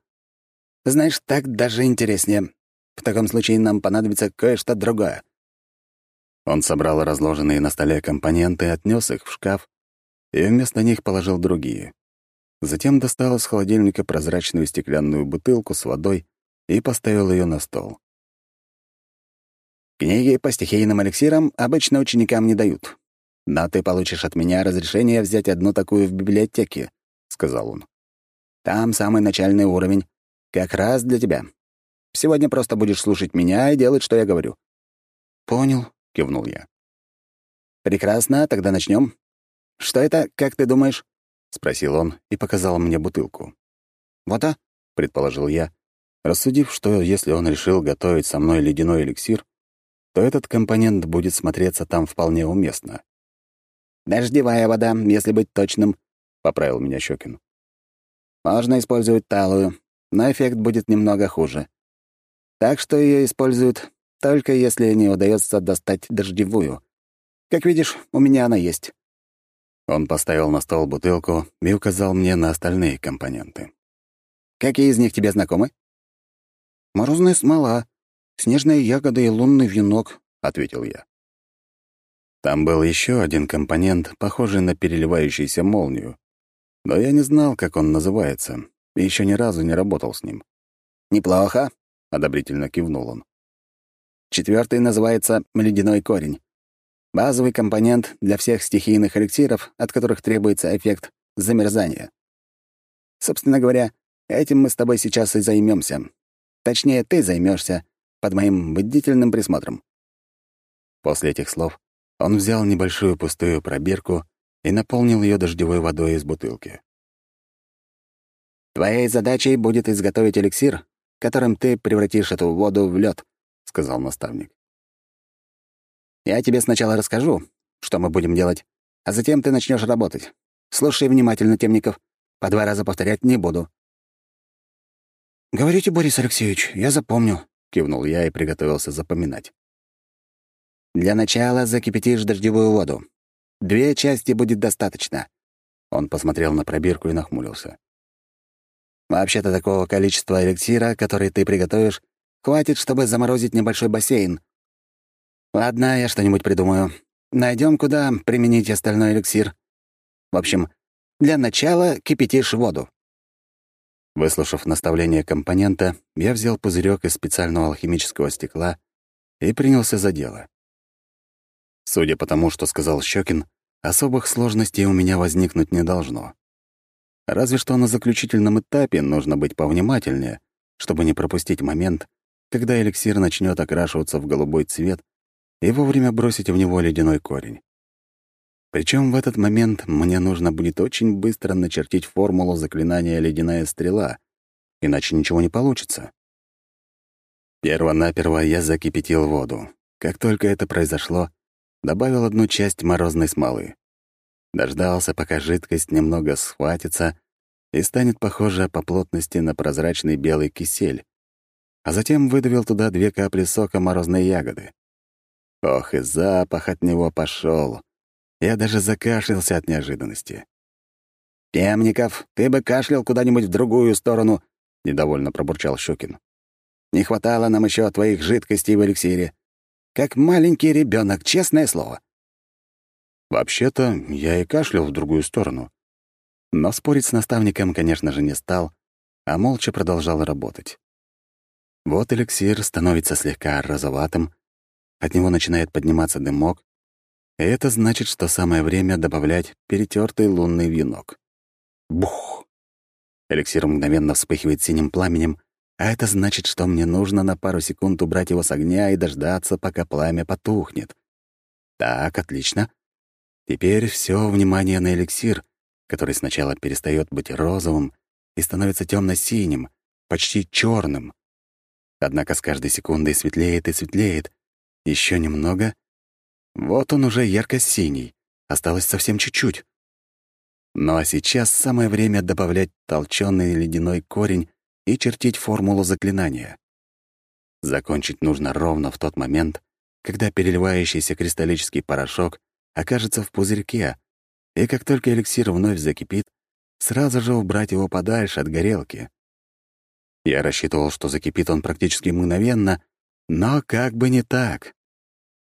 Speaker 2: Знаешь, так даже интереснее. В таком случае нам понадобится кое-что другое».
Speaker 3: Он собрал разложенные на столе компоненты, отнес их в шкаф и вместо них положил другие. Затем достал из холодильника прозрачную стеклянную бутылку с водой и поставил ее на стол.
Speaker 2: «Книги по стихийным эликсирам обычно ученикам не дают. Но ты получишь от меня разрешение взять одну такую в библиотеке», — сказал он. «Там самый начальный уровень. Как раз для тебя. Сегодня просто будешь слушать меня и делать, что я говорю».
Speaker 1: «Понял», — кивнул я.
Speaker 2: «Прекрасно, тогда начнем. «Что это, как ты думаешь?»
Speaker 3: — спросил он и показал мне бутылку.
Speaker 1: «Вода?»
Speaker 3: — предположил я, рассудив, что если он решил готовить со мной ледяной эликсир, то этот компонент будет смотреться там вполне уместно.
Speaker 2: «Дождевая вода, если быть точным», — поправил меня Щекин. «Можно использовать талую, но эффект будет немного хуже. Так что ее используют только если не удается достать дождевую. Как видишь, у меня она есть».
Speaker 3: Он поставил на стол бутылку и указал мне на остальные компоненты.
Speaker 2: «Какие из них тебе знакомы?»
Speaker 1: «Морозная смола, снежные ягоды и лунный венок», — ответил я.
Speaker 3: Там был еще один компонент, похожий на переливающуюся молнию. Но я не знал, как он называется, и еще ни разу не работал с ним.
Speaker 2: «Неплохо», —
Speaker 3: одобрительно кивнул он.
Speaker 2: Четвертый называется «ледяной корень». Базовый компонент для всех стихийных эликсиров, от которых требуется эффект замерзания. Собственно говоря, этим мы с тобой сейчас и займемся. Точнее, ты займешься под моим бдительным присмотром.
Speaker 3: После этих слов он взял небольшую пустую пробирку и наполнил ее дождевой водой из бутылки.
Speaker 2: «Твоей задачей будет изготовить эликсир, которым ты превратишь эту воду в лед, сказал наставник. Я тебе сначала расскажу, что мы будем делать, а затем ты начнешь работать. Слушай внимательно, Темников. По два раза повторять не буду».
Speaker 1: «Говорите, Борис Алексеевич, я запомню», —
Speaker 3: кивнул я и приготовился запоминать.
Speaker 2: «Для начала закипятишь дождевую воду. Две части будет достаточно».
Speaker 3: Он посмотрел на пробирку и нахмурился.
Speaker 2: «Вообще-то такого количества эликсира, который ты приготовишь, хватит, чтобы заморозить небольшой бассейн, Ладно, я что-нибудь придумаю. Найдем, куда применить остальной эликсир. В общем, для начала кипятишь воду.
Speaker 3: Выслушав наставление компонента, я взял пузырек из специального алхимического стекла и принялся за дело. Судя по тому, что сказал Щекин, особых сложностей у меня возникнуть не должно. Разве что на заключительном этапе нужно быть повнимательнее, чтобы не пропустить момент, когда эликсир начнет окрашиваться в голубой цвет и вовремя бросить в него ледяной корень. Причем в этот момент мне нужно будет очень быстро начертить формулу заклинания «Ледяная стрела», иначе ничего не получится. Перво-наперво я закипятил воду. Как только это произошло, добавил одну часть морозной смолы. Дождался, пока жидкость немного схватится, и станет похожа по плотности на прозрачный белый кисель, а затем выдавил туда две капли сока морозной ягоды. Ох, и запах от него пошел. Я даже закашлялся от неожиданности.
Speaker 1: «Темников, ты бы кашлял куда-нибудь в другую сторону», — недовольно пробурчал Щукин. «Не хватало нам еще твоих жидкостей в эликсире. Как маленький ребенок, честное слово».
Speaker 3: Вообще-то, я и кашлял в другую сторону. Но спорить с наставником, конечно же, не стал, а молча продолжал работать. Вот эликсир становится слегка розоватым, от него начинает подниматься дымок, и это значит, что самое время добавлять перетертый лунный венок. Бух! Эликсир мгновенно вспыхивает синим пламенем, а это значит, что мне нужно на пару секунд убрать его с огня и дождаться, пока пламя потухнет. Так, отлично. Теперь все внимание на эликсир, который сначала перестает быть розовым и становится темно синим почти черным. Однако с каждой секундой светлеет и светлеет. Еще немного. Вот он уже ярко-синий. Осталось совсем чуть-чуть. Ну а сейчас самое время добавлять толчёный ледяной корень и чертить формулу заклинания. Закончить нужно ровно в тот момент, когда переливающийся кристаллический порошок окажется в пузырьке, и как только эликсир вновь закипит, сразу же убрать его подальше от горелки. Я рассчитывал, что закипит он практически мгновенно, но как бы не так.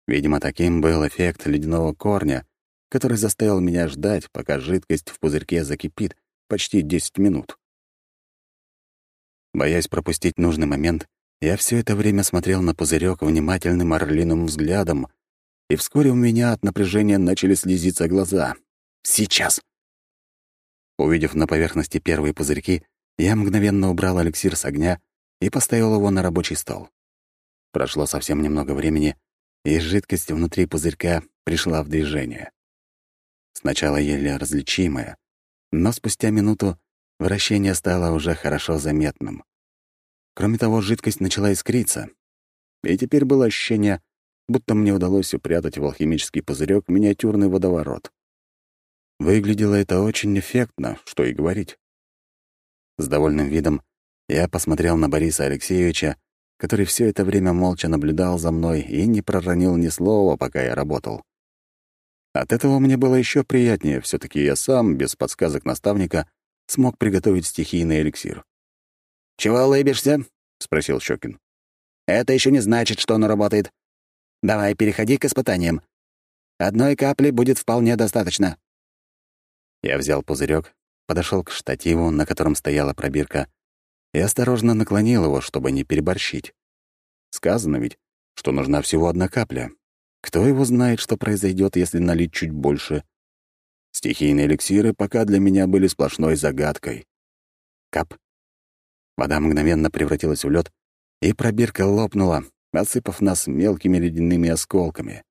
Speaker 3: Видимо, таким был эффект ледяного корня, который заставил меня ждать, пока жидкость в пузырьке закипит почти 10 минут. Боясь пропустить нужный момент, я все это время смотрел на пузырек внимательным орлиным взглядом, и вскоре у меня от напряжения начали слезиться глаза. Сейчас. Увидев на поверхности первые пузырьки, я мгновенно убрал эликсир с огня и поставил его на рабочий стол. Прошло совсем немного времени, и жидкость внутри пузырька пришла в движение. Сначала еле различимая, но спустя минуту вращение стало уже хорошо заметным. Кроме того, жидкость начала искриться, и теперь было ощущение, будто мне удалось упрятать в алхимический пузырек миниатюрный водоворот. Выглядело это очень эффектно, что и говорить. С довольным видом я посмотрел на Бориса Алексеевича, который все это время молча наблюдал за мной и не проронил ни слова, пока я работал. От этого мне было еще приятнее, все таки я сам, без подсказок наставника, смог приготовить стихийный эликсир.
Speaker 1: «Чего улыбишься?» — спросил Щекин. «Это еще не значит, что оно работает. Давай, переходи к испытаниям. Одной капли будет вполне достаточно».
Speaker 3: Я взял пузырек, подошел к штативу, на котором стояла пробирка, и осторожно наклонил его, чтобы не переборщить. Сказано ведь, что нужна всего одна капля. Кто его знает, что произойдет, если налить чуть больше? Стихийные эликсиры пока для меня были сплошной загадкой. Кап. Вода мгновенно превратилась в лед, и пробирка лопнула, осыпав нас мелкими ледяными осколками.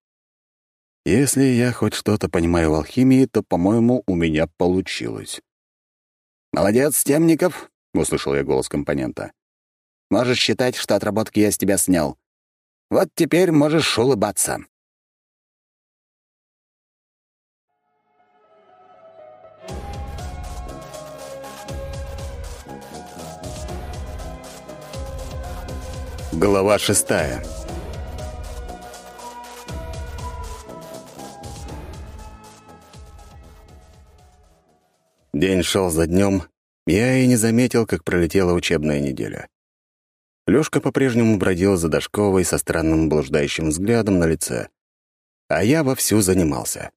Speaker 3: Если я хоть что-то понимаю в алхимии, то, по-моему, у меня получилось.
Speaker 1: «Молодец, Темников!» — услышал я голос компонента. «Можешь считать, что отработки я с тебя снял. Вот теперь можешь улыбаться».
Speaker 3: Глава шестая. День шел за днем, я и не заметил, как пролетела учебная неделя. Лёшка по-прежнему бродил за Дашковой со странным блуждающим взглядом на лице, а я вовсю занимался.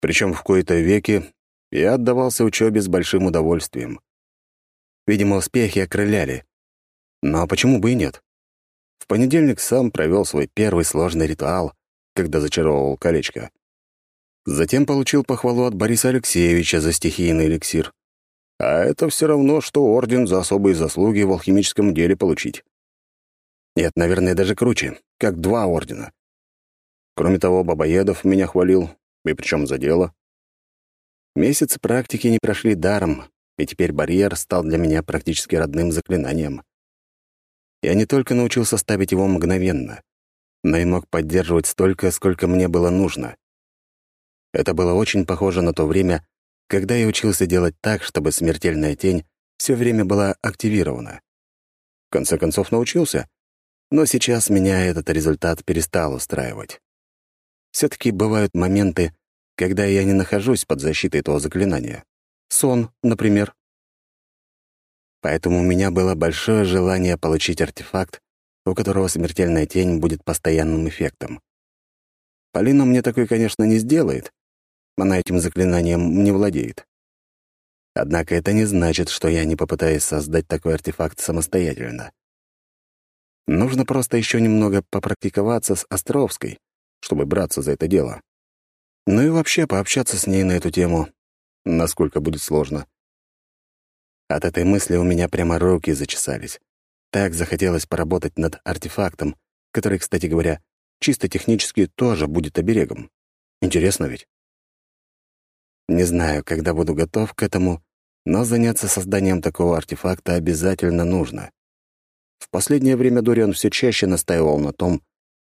Speaker 3: Причем в кои-то веки я отдавался учебе с большим удовольствием. Видимо, успехи окрыляли. Но почему бы и нет? В понедельник сам провел свой первый сложный ритуал, когда зачаровывал колечко. Затем получил похвалу от Бориса Алексеевича за стихийный эликсир. А это все равно, что орден за особые заслуги в алхимическом деле получить. Нет, наверное, даже круче, как два ордена. Кроме того, Бабоедов меня хвалил, и причем за дело. Месяцы практики не прошли даром, и теперь барьер стал для меня практически родным заклинанием. Я не только научился ставить его мгновенно, но и мог поддерживать столько, сколько мне было нужно. Это было очень похоже на то время, когда я учился делать так, чтобы смертельная тень все время была активирована. В конце концов научился, но сейчас меня этот результат перестал устраивать. все таки бывают моменты, когда я не нахожусь под защитой этого заклинания. Сон, например. Поэтому у меня было большое желание получить артефакт, у которого смертельная тень будет постоянным эффектом. Полина мне такой, конечно, не сделает. Она этим заклинанием не владеет. Однако это не значит, что я не попытаюсь создать такой артефакт самостоятельно. Нужно просто еще немного попрактиковаться с Островской, чтобы браться за это дело. Ну и вообще пообщаться с ней на эту тему, насколько будет сложно. От этой мысли у меня прямо руки зачесались. Так захотелось поработать над артефактом, который, кстати говоря, чисто технически тоже будет оберегом. Интересно ведь? Не знаю, когда буду готов к этому, но заняться созданием такого артефакта обязательно нужно. В последнее время Дориан все чаще настаивал на том,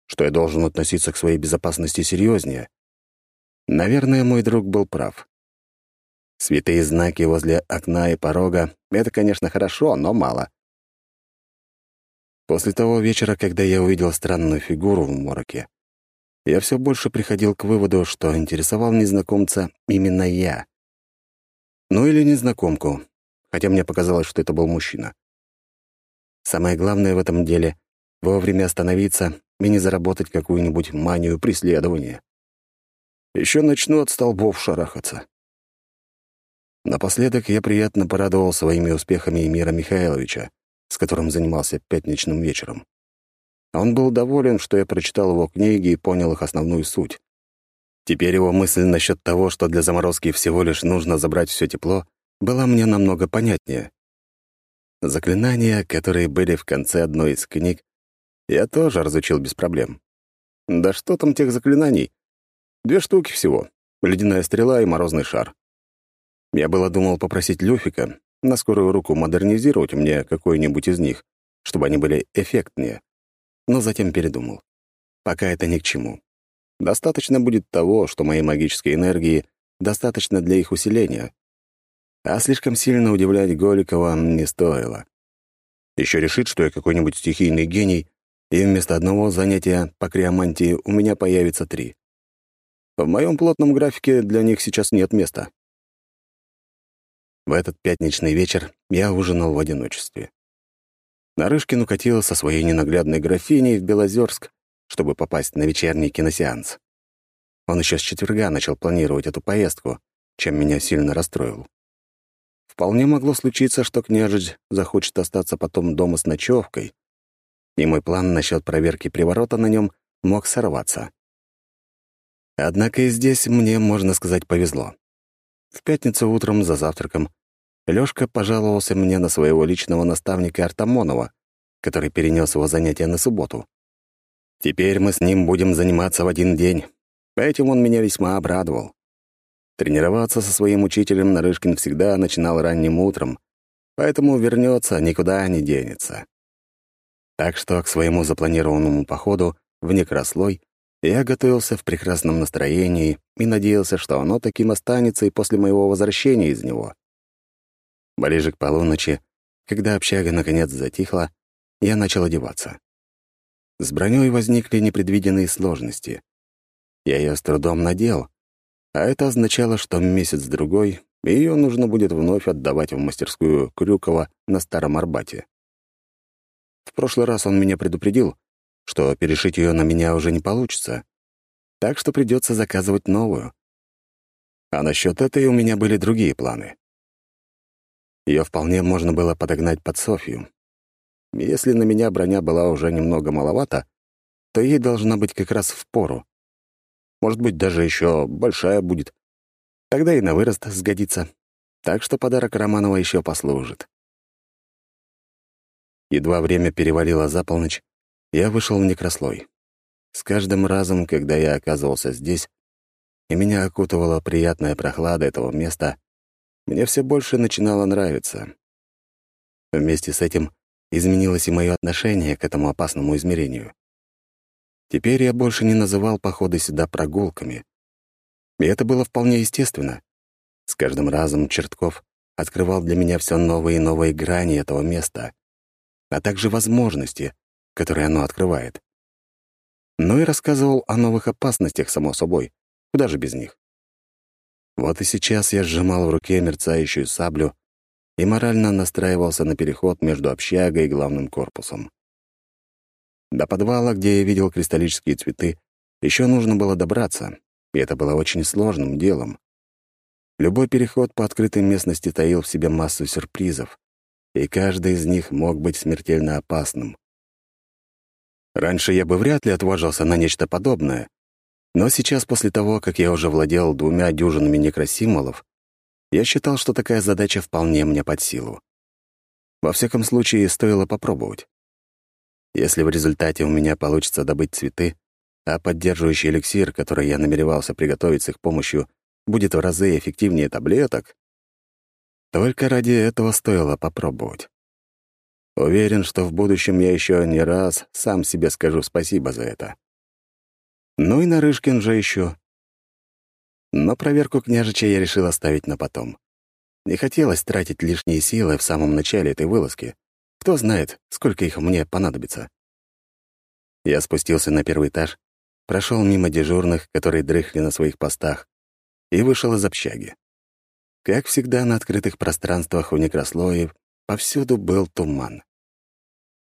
Speaker 3: что я должен относиться к своей безопасности серьезнее. Наверное, мой друг был прав. Святые знаки возле окна и порога — это, конечно, хорошо, но мало. После того вечера, когда я увидел странную фигуру в мороке, я все больше приходил к выводу, что интересовал незнакомца именно я. Ну или незнакомку, хотя мне показалось, что это был мужчина. Самое главное в этом деле — вовремя остановиться и не заработать какую-нибудь манию преследования. Еще начну от столбов шарахаться. Напоследок я приятно порадовал своими успехами Эмира Михайловича, с которым занимался пятничным вечером. Он был доволен, что я прочитал его книги и понял их основную суть. Теперь его мысль насчет того, что для заморозки всего лишь нужно забрать все тепло, была мне намного понятнее. Заклинания, которые были в конце одной из книг, я тоже разучил без проблем. Да что там тех заклинаний? Две штуки всего — ледяная стрела и морозный шар. Я было думал попросить Люфика на скорую руку модернизировать мне какой-нибудь из них, чтобы они были эффектнее. Но затем передумал. Пока это ни к чему. Достаточно будет того, что моей магической энергии достаточно для их усиления. А слишком сильно удивлять Голикова не стоило. Еще решит, что я какой-нибудь стихийный гений, и вместо одного занятия по криомантии у меня появится три. В моем плотном графике для них сейчас нет места. В этот пятничный вечер я ужинал в одиночестве. Нарышкин укатил со своей ненаглядной графиней в Белозерск, чтобы попасть на вечерний киносеанс. Он еще с четверга начал планировать эту поездку, чем меня сильно расстроил. Вполне могло случиться, что княжич захочет остаться потом дома с ночевкой, и мой план насчет проверки приворота на нем мог сорваться. Однако и здесь мне, можно сказать, повезло. В пятницу утром за завтраком Лёшка пожаловался мне на своего личного наставника Артамонова, который перенес его занятия на субботу. Теперь мы с ним будем заниматься в один день. Этим он меня весьма обрадовал. Тренироваться со своим учителем Нарышкин всегда начинал ранним утром, поэтому вернется, никуда не денется. Так что к своему запланированному походу в Некраслой я готовился в прекрасном настроении и надеялся, что оно таким останется и после моего возвращения из него. Ближе к полуночи, когда общага наконец затихла, я начал одеваться. С броней возникли непредвиденные сложности. Я ее с трудом надел, а это означало, что месяц-другой ее нужно будет вновь отдавать в мастерскую Крюкова на Старом Арбате. В прошлый раз он меня предупредил, что перешить ее на меня уже не получится, так что придется заказывать новую. А насчет этой у меня были другие планы. Ее вполне можно было подогнать под Софью. Если на меня броня была уже немного маловата, то ей должна быть как раз в пору. Может быть, даже еще большая будет. Тогда и на вырост сгодится. Так что подарок Романова еще послужит. Едва время перевалило за полночь, я вышел в некрослой. С каждым разом, когда я оказывался здесь, и меня окутывала приятная прохлада этого места, мне все больше начинало нравиться. Вместе с этим изменилось и мое отношение к этому опасному измерению. Теперь я больше не называл походы сюда прогулками. И это было вполне естественно. С каждым разом Чертков открывал для меня все новые и новые грани этого места, а также возможности, которые оно открывает. Ну и рассказывал о новых опасностях, само собой. Куда же без них? Вот и сейчас я сжимал в руке мерцающую саблю и морально настраивался на переход между общагой и главным корпусом. До подвала, где я видел кристаллические цветы, еще нужно было добраться, и это было очень сложным делом. Любой переход по открытой местности таил в себе массу сюрпризов, и каждый из них мог быть смертельно опасным. Раньше я бы вряд ли отважился на нечто подобное, но сейчас, после того, как я уже владел двумя дюжинами некросимволов, я считал, что такая задача вполне мне под силу. Во всяком случае, стоило попробовать. Если в результате у меня получится добыть цветы, а поддерживающий эликсир, который я намеревался приготовить с их помощью, будет в разы эффективнее таблеток, только ради этого стоило попробовать. Уверен, что в будущем я еще не раз сам себе скажу спасибо за это. Ну и Нарышкин же еще. Но проверку княжича я решил оставить на потом. Не хотелось тратить лишние силы в самом начале этой вылазки. Кто знает, сколько их мне понадобится. Я спустился на первый этаж, прошел мимо дежурных, которые дрыхли на своих постах, и вышел из общаги. Как всегда на открытых пространствах у некрослоев повсюду был туман.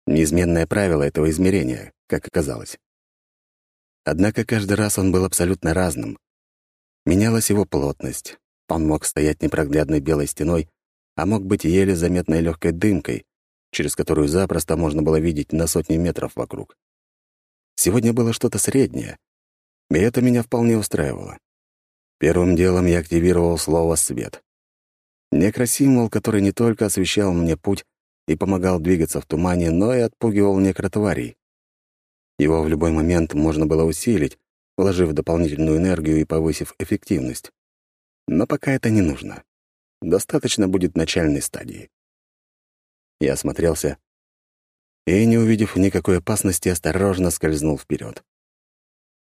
Speaker 3: Неизменное правило этого измерения, как оказалось. Однако каждый раз он был абсолютно разным. Менялась его плотность. Он мог стоять непроглядной белой стеной, а мог быть еле заметной легкой дымкой, через которую запросто можно было видеть на сотни метров вокруг. Сегодня было что-то среднее, и это меня вполне устраивало. Первым делом я активировал слово «свет». Некросимвол, который не только освещал мне путь и помогал двигаться в тумане, но и отпугивал некротварей. Его в любой момент можно было усилить, вложив дополнительную энергию и повысив эффективность. Но пока это не нужно. Достаточно будет начальной стадии. Я осмотрелся и, не увидев никакой опасности, осторожно скользнул вперед.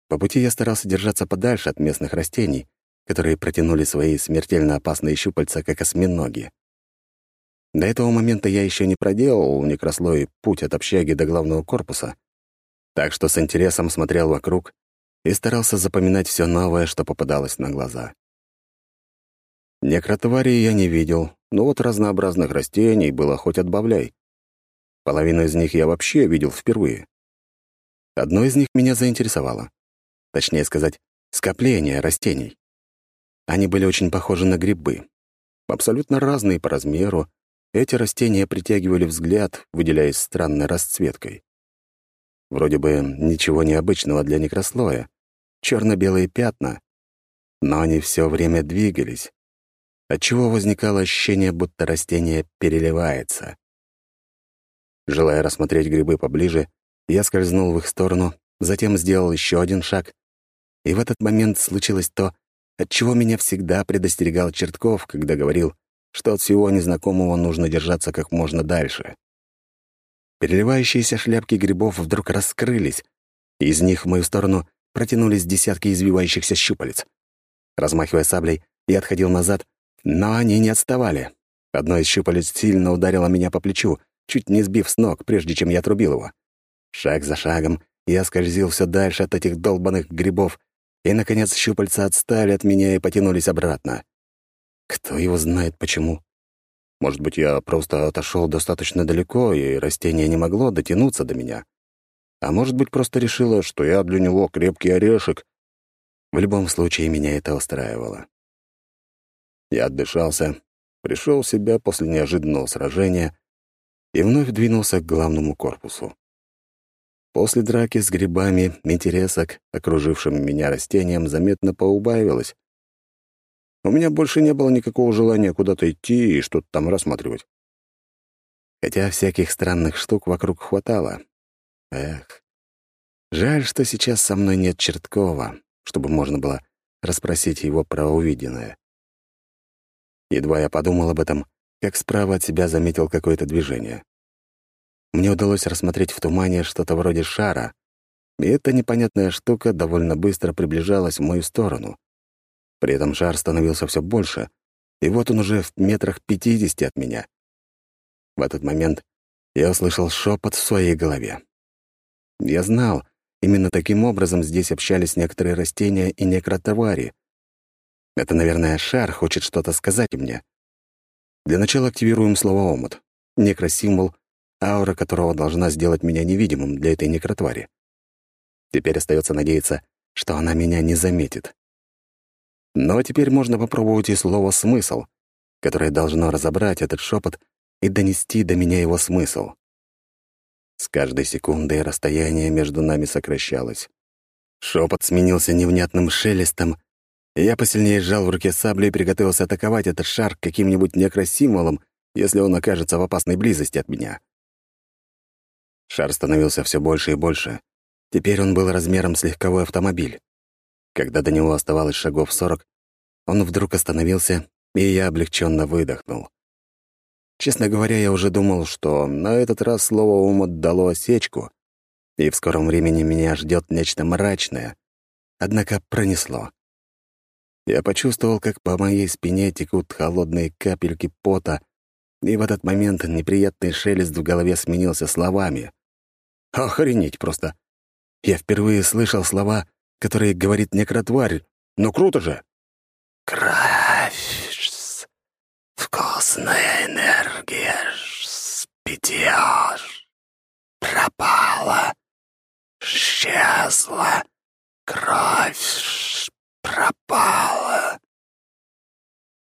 Speaker 3: По пути я старался держаться подальше от местных растений, которые протянули свои смертельно опасные щупальца, как осьминоги. До этого момента я еще не проделал в некрослое путь от общаги до главного корпуса, так что с интересом смотрел вокруг и старался запоминать все новое, что попадалось на глаза. Некротварей я не видел, но вот разнообразных растений было хоть отбавляй. Половину из них я вообще видел впервые. Одно из них меня заинтересовало. Точнее сказать, скопление растений. Они были очень похожи на грибы. Абсолютно разные по размеру, эти растения притягивали взгляд, выделяясь странной расцветкой. Вроде бы ничего необычного для некрослоя. Черно-белые пятна. Но они все время двигались, отчего возникало ощущение, будто растение переливается. Желая рассмотреть грибы поближе, я скользнул в их сторону, затем сделал еще один шаг, и в этот момент случилось то, от чего меня всегда предостерегал Чертков, когда говорил, что от всего незнакомого нужно держаться как можно дальше. Переливающиеся шляпки грибов вдруг раскрылись, и из них в мою сторону протянулись десятки извивающихся щупалец. Размахивая саблей, я отходил назад, но они не отставали. Одно из щупалец сильно ударило меня по плечу, чуть не сбив с ног, прежде чем я отрубил его. Шаг за шагом я скользил все дальше от этих долбанных грибов, и, наконец, щупальца отстали от меня и потянулись обратно. Кто его знает почему? Может быть, я просто отошел достаточно далеко, и растение не могло дотянуться до меня. А может быть, просто решила, что я для него крепкий орешек. В любом случае, меня это устраивало. Я отдышался, пришел в себя после неожиданного сражения и вновь двинулся к главному корпусу. После драки с грибами интереса к окружившим меня растениям заметно поубавилось, у меня больше не было никакого желания куда-то идти и что-то там рассматривать. Хотя всяких странных штук вокруг хватало. Эх, жаль, что сейчас со мной нет Черткова, чтобы можно было расспросить его про увиденное. Едва я подумал об этом, как справа от себя заметил какое-то движение. Мне удалось рассмотреть в тумане что-то вроде шара, и эта непонятная штука довольно быстро приближалась в мою сторону. При этом шар становился все больше, и вот он уже в метрах пятидесяти от меня. В этот момент я услышал шепот в своей голове. Я знал, именно таким образом здесь общались некоторые растения и некротовари. Это, наверное, шар хочет что-то сказать мне. Для начала активируем слово «омут». Некросимвол, аура которого должна сделать меня невидимым для этой некротвари. Теперь остается надеяться, что она меня не заметит. Но теперь можно попробовать и слово «смысл», которое должно разобрать этот шепот и донести до меня его смысл. С каждой секундой расстояние между нами сокращалось. Шепот сменился невнятным шелестом, я посильнее сжал в руке саблю и приготовился атаковать этот шар каким-нибудь некросимволом, если он окажется в опасной близости от меня. Шар становился все больше и больше. Теперь он был размером с легковой автомобиль. Когда до него оставалось шагов сорок, он вдруг остановился, и я облегченно выдохнул. Честно говоря, я уже думал, что на этот раз слово ум отдало осечку, и в скором времени меня ждет нечто мрачное. Однако пронесло. Я почувствовал, как по моей спине текут холодные капельки пота, и в этот момент неприятный шелест в голове сменился словами. Охренеть просто. Я впервые слышал слова, которые говорит некротварь. Ну круто же!
Speaker 1: Кровь вкусная энергия питьешь. Пропала, исчезла, кровь пропала.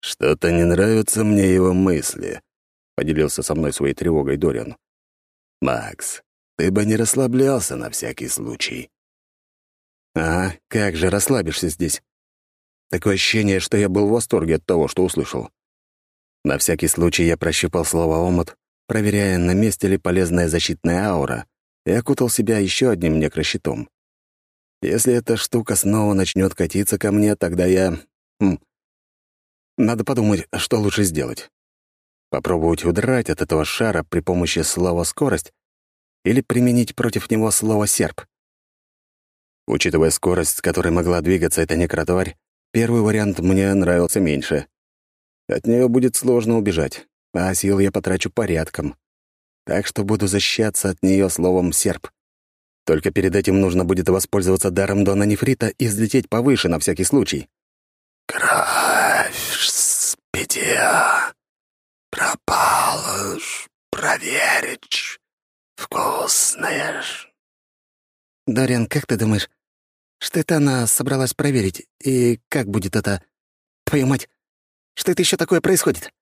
Speaker 3: Что-то не нравятся мне его мысли, поделился со мной своей тревогой Дориан. Макс, ты бы не расслаблялся на всякий случай. А, как же расслабишься здесь? Такое ощущение, что я был в восторге от того, что услышал. На всякий случай я прощупал слово «омут», проверяя, на месте ли полезная защитная аура, и окутал себя еще одним некрощитом. Если эта штука снова начнет катиться ко мне, тогда я... Хм, надо подумать, что лучше сделать. Попробовать удрать от этого шара при помощи слова «скорость» или применить против него слово «серп». Учитывая скорость, с которой могла двигаться эта некротварь, первый вариант мне нравился меньше. От нее будет сложно убежать, а сил я потрачу порядком. Так что буду защищаться от нее словом «серп». Только перед этим нужно будет воспользоваться даром Дона Нефрита и взлететь повыше на всякий случай.
Speaker 1: «Кровь с питья пропала, проверить, вкусная ж».
Speaker 2: «Дарьян, как ты думаешь, что это она собралась проверить, и как будет это... Твою мать, что это еще такое происходит?»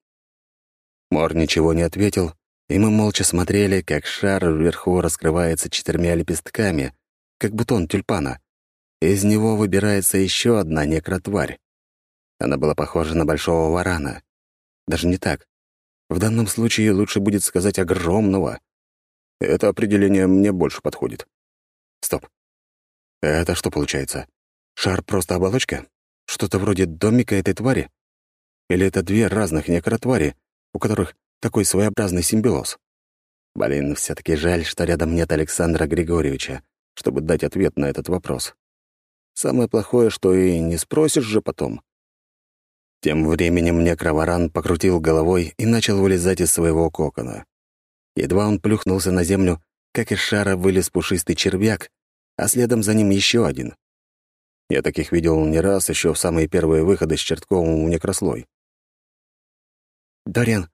Speaker 3: Мор ничего не ответил, и мы молча смотрели, как шар вверху раскрывается четырьмя лепестками, как бутон тюльпана. Из него выбирается еще одна некротварь. Она была похожа на большого варана. Даже не так. В данном случае лучше будет сказать огромного. Это определение мне больше подходит. Стоп. Это что получается? Шар просто оболочка? Что-то вроде домика этой твари? Или это две разных некротвари, у которых такой своеобразный симбиоз? Блин, все таки жаль, что рядом нет Александра Григорьевича, чтобы дать ответ на этот вопрос. Самое плохое, что и не спросишь же потом. Тем временем некроваран покрутил головой и начал вылезать из своего кокона. Едва он плюхнулся на землю, как из шара вылез пушистый червяк, а следом за ним еще один. Я таких видел не раз еще в самые первые выходы с Чертковым в некрослой.
Speaker 2: «Дориан,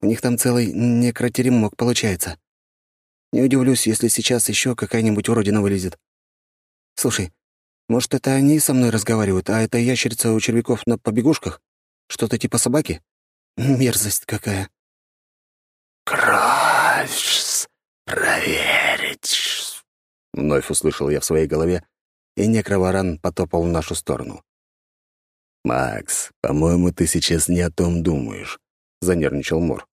Speaker 2: у них там целый некротеремок получается. Не удивлюсь, если сейчас еще какая-нибудь уродина вылезет. Слушай, может, это они со мной разговаривают, а это ящерица у червяков на побегушках? Что-то типа собаки? Мерзость какая!»
Speaker 1: «Кровь проверить!»
Speaker 3: Вновь услышал я в своей голове, и некроворан потопал в нашу сторону. «Макс, по-моему, ты сейчас не о том думаешь. — занервничал Мор.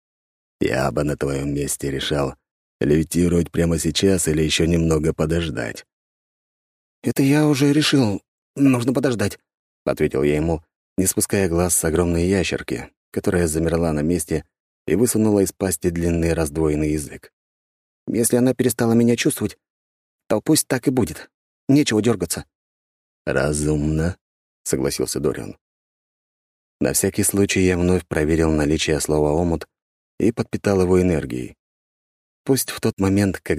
Speaker 3: «Я бы на твоем месте решал, левитировать прямо сейчас или еще немного подождать».
Speaker 2: «Это я уже решил. Нужно подождать», — ответил я ему, не спуская глаз с огромной ящерки, которая замерла на месте и высунула из пасти длинный раздвоенный язык. «Если она перестала меня чувствовать, то пусть так и будет. Нечего дергаться.
Speaker 3: «Разумно», — согласился Дориан. На всякий случай я вновь проверил наличие слова «омут» и подпитал его энергией. Пусть в тот момент, когда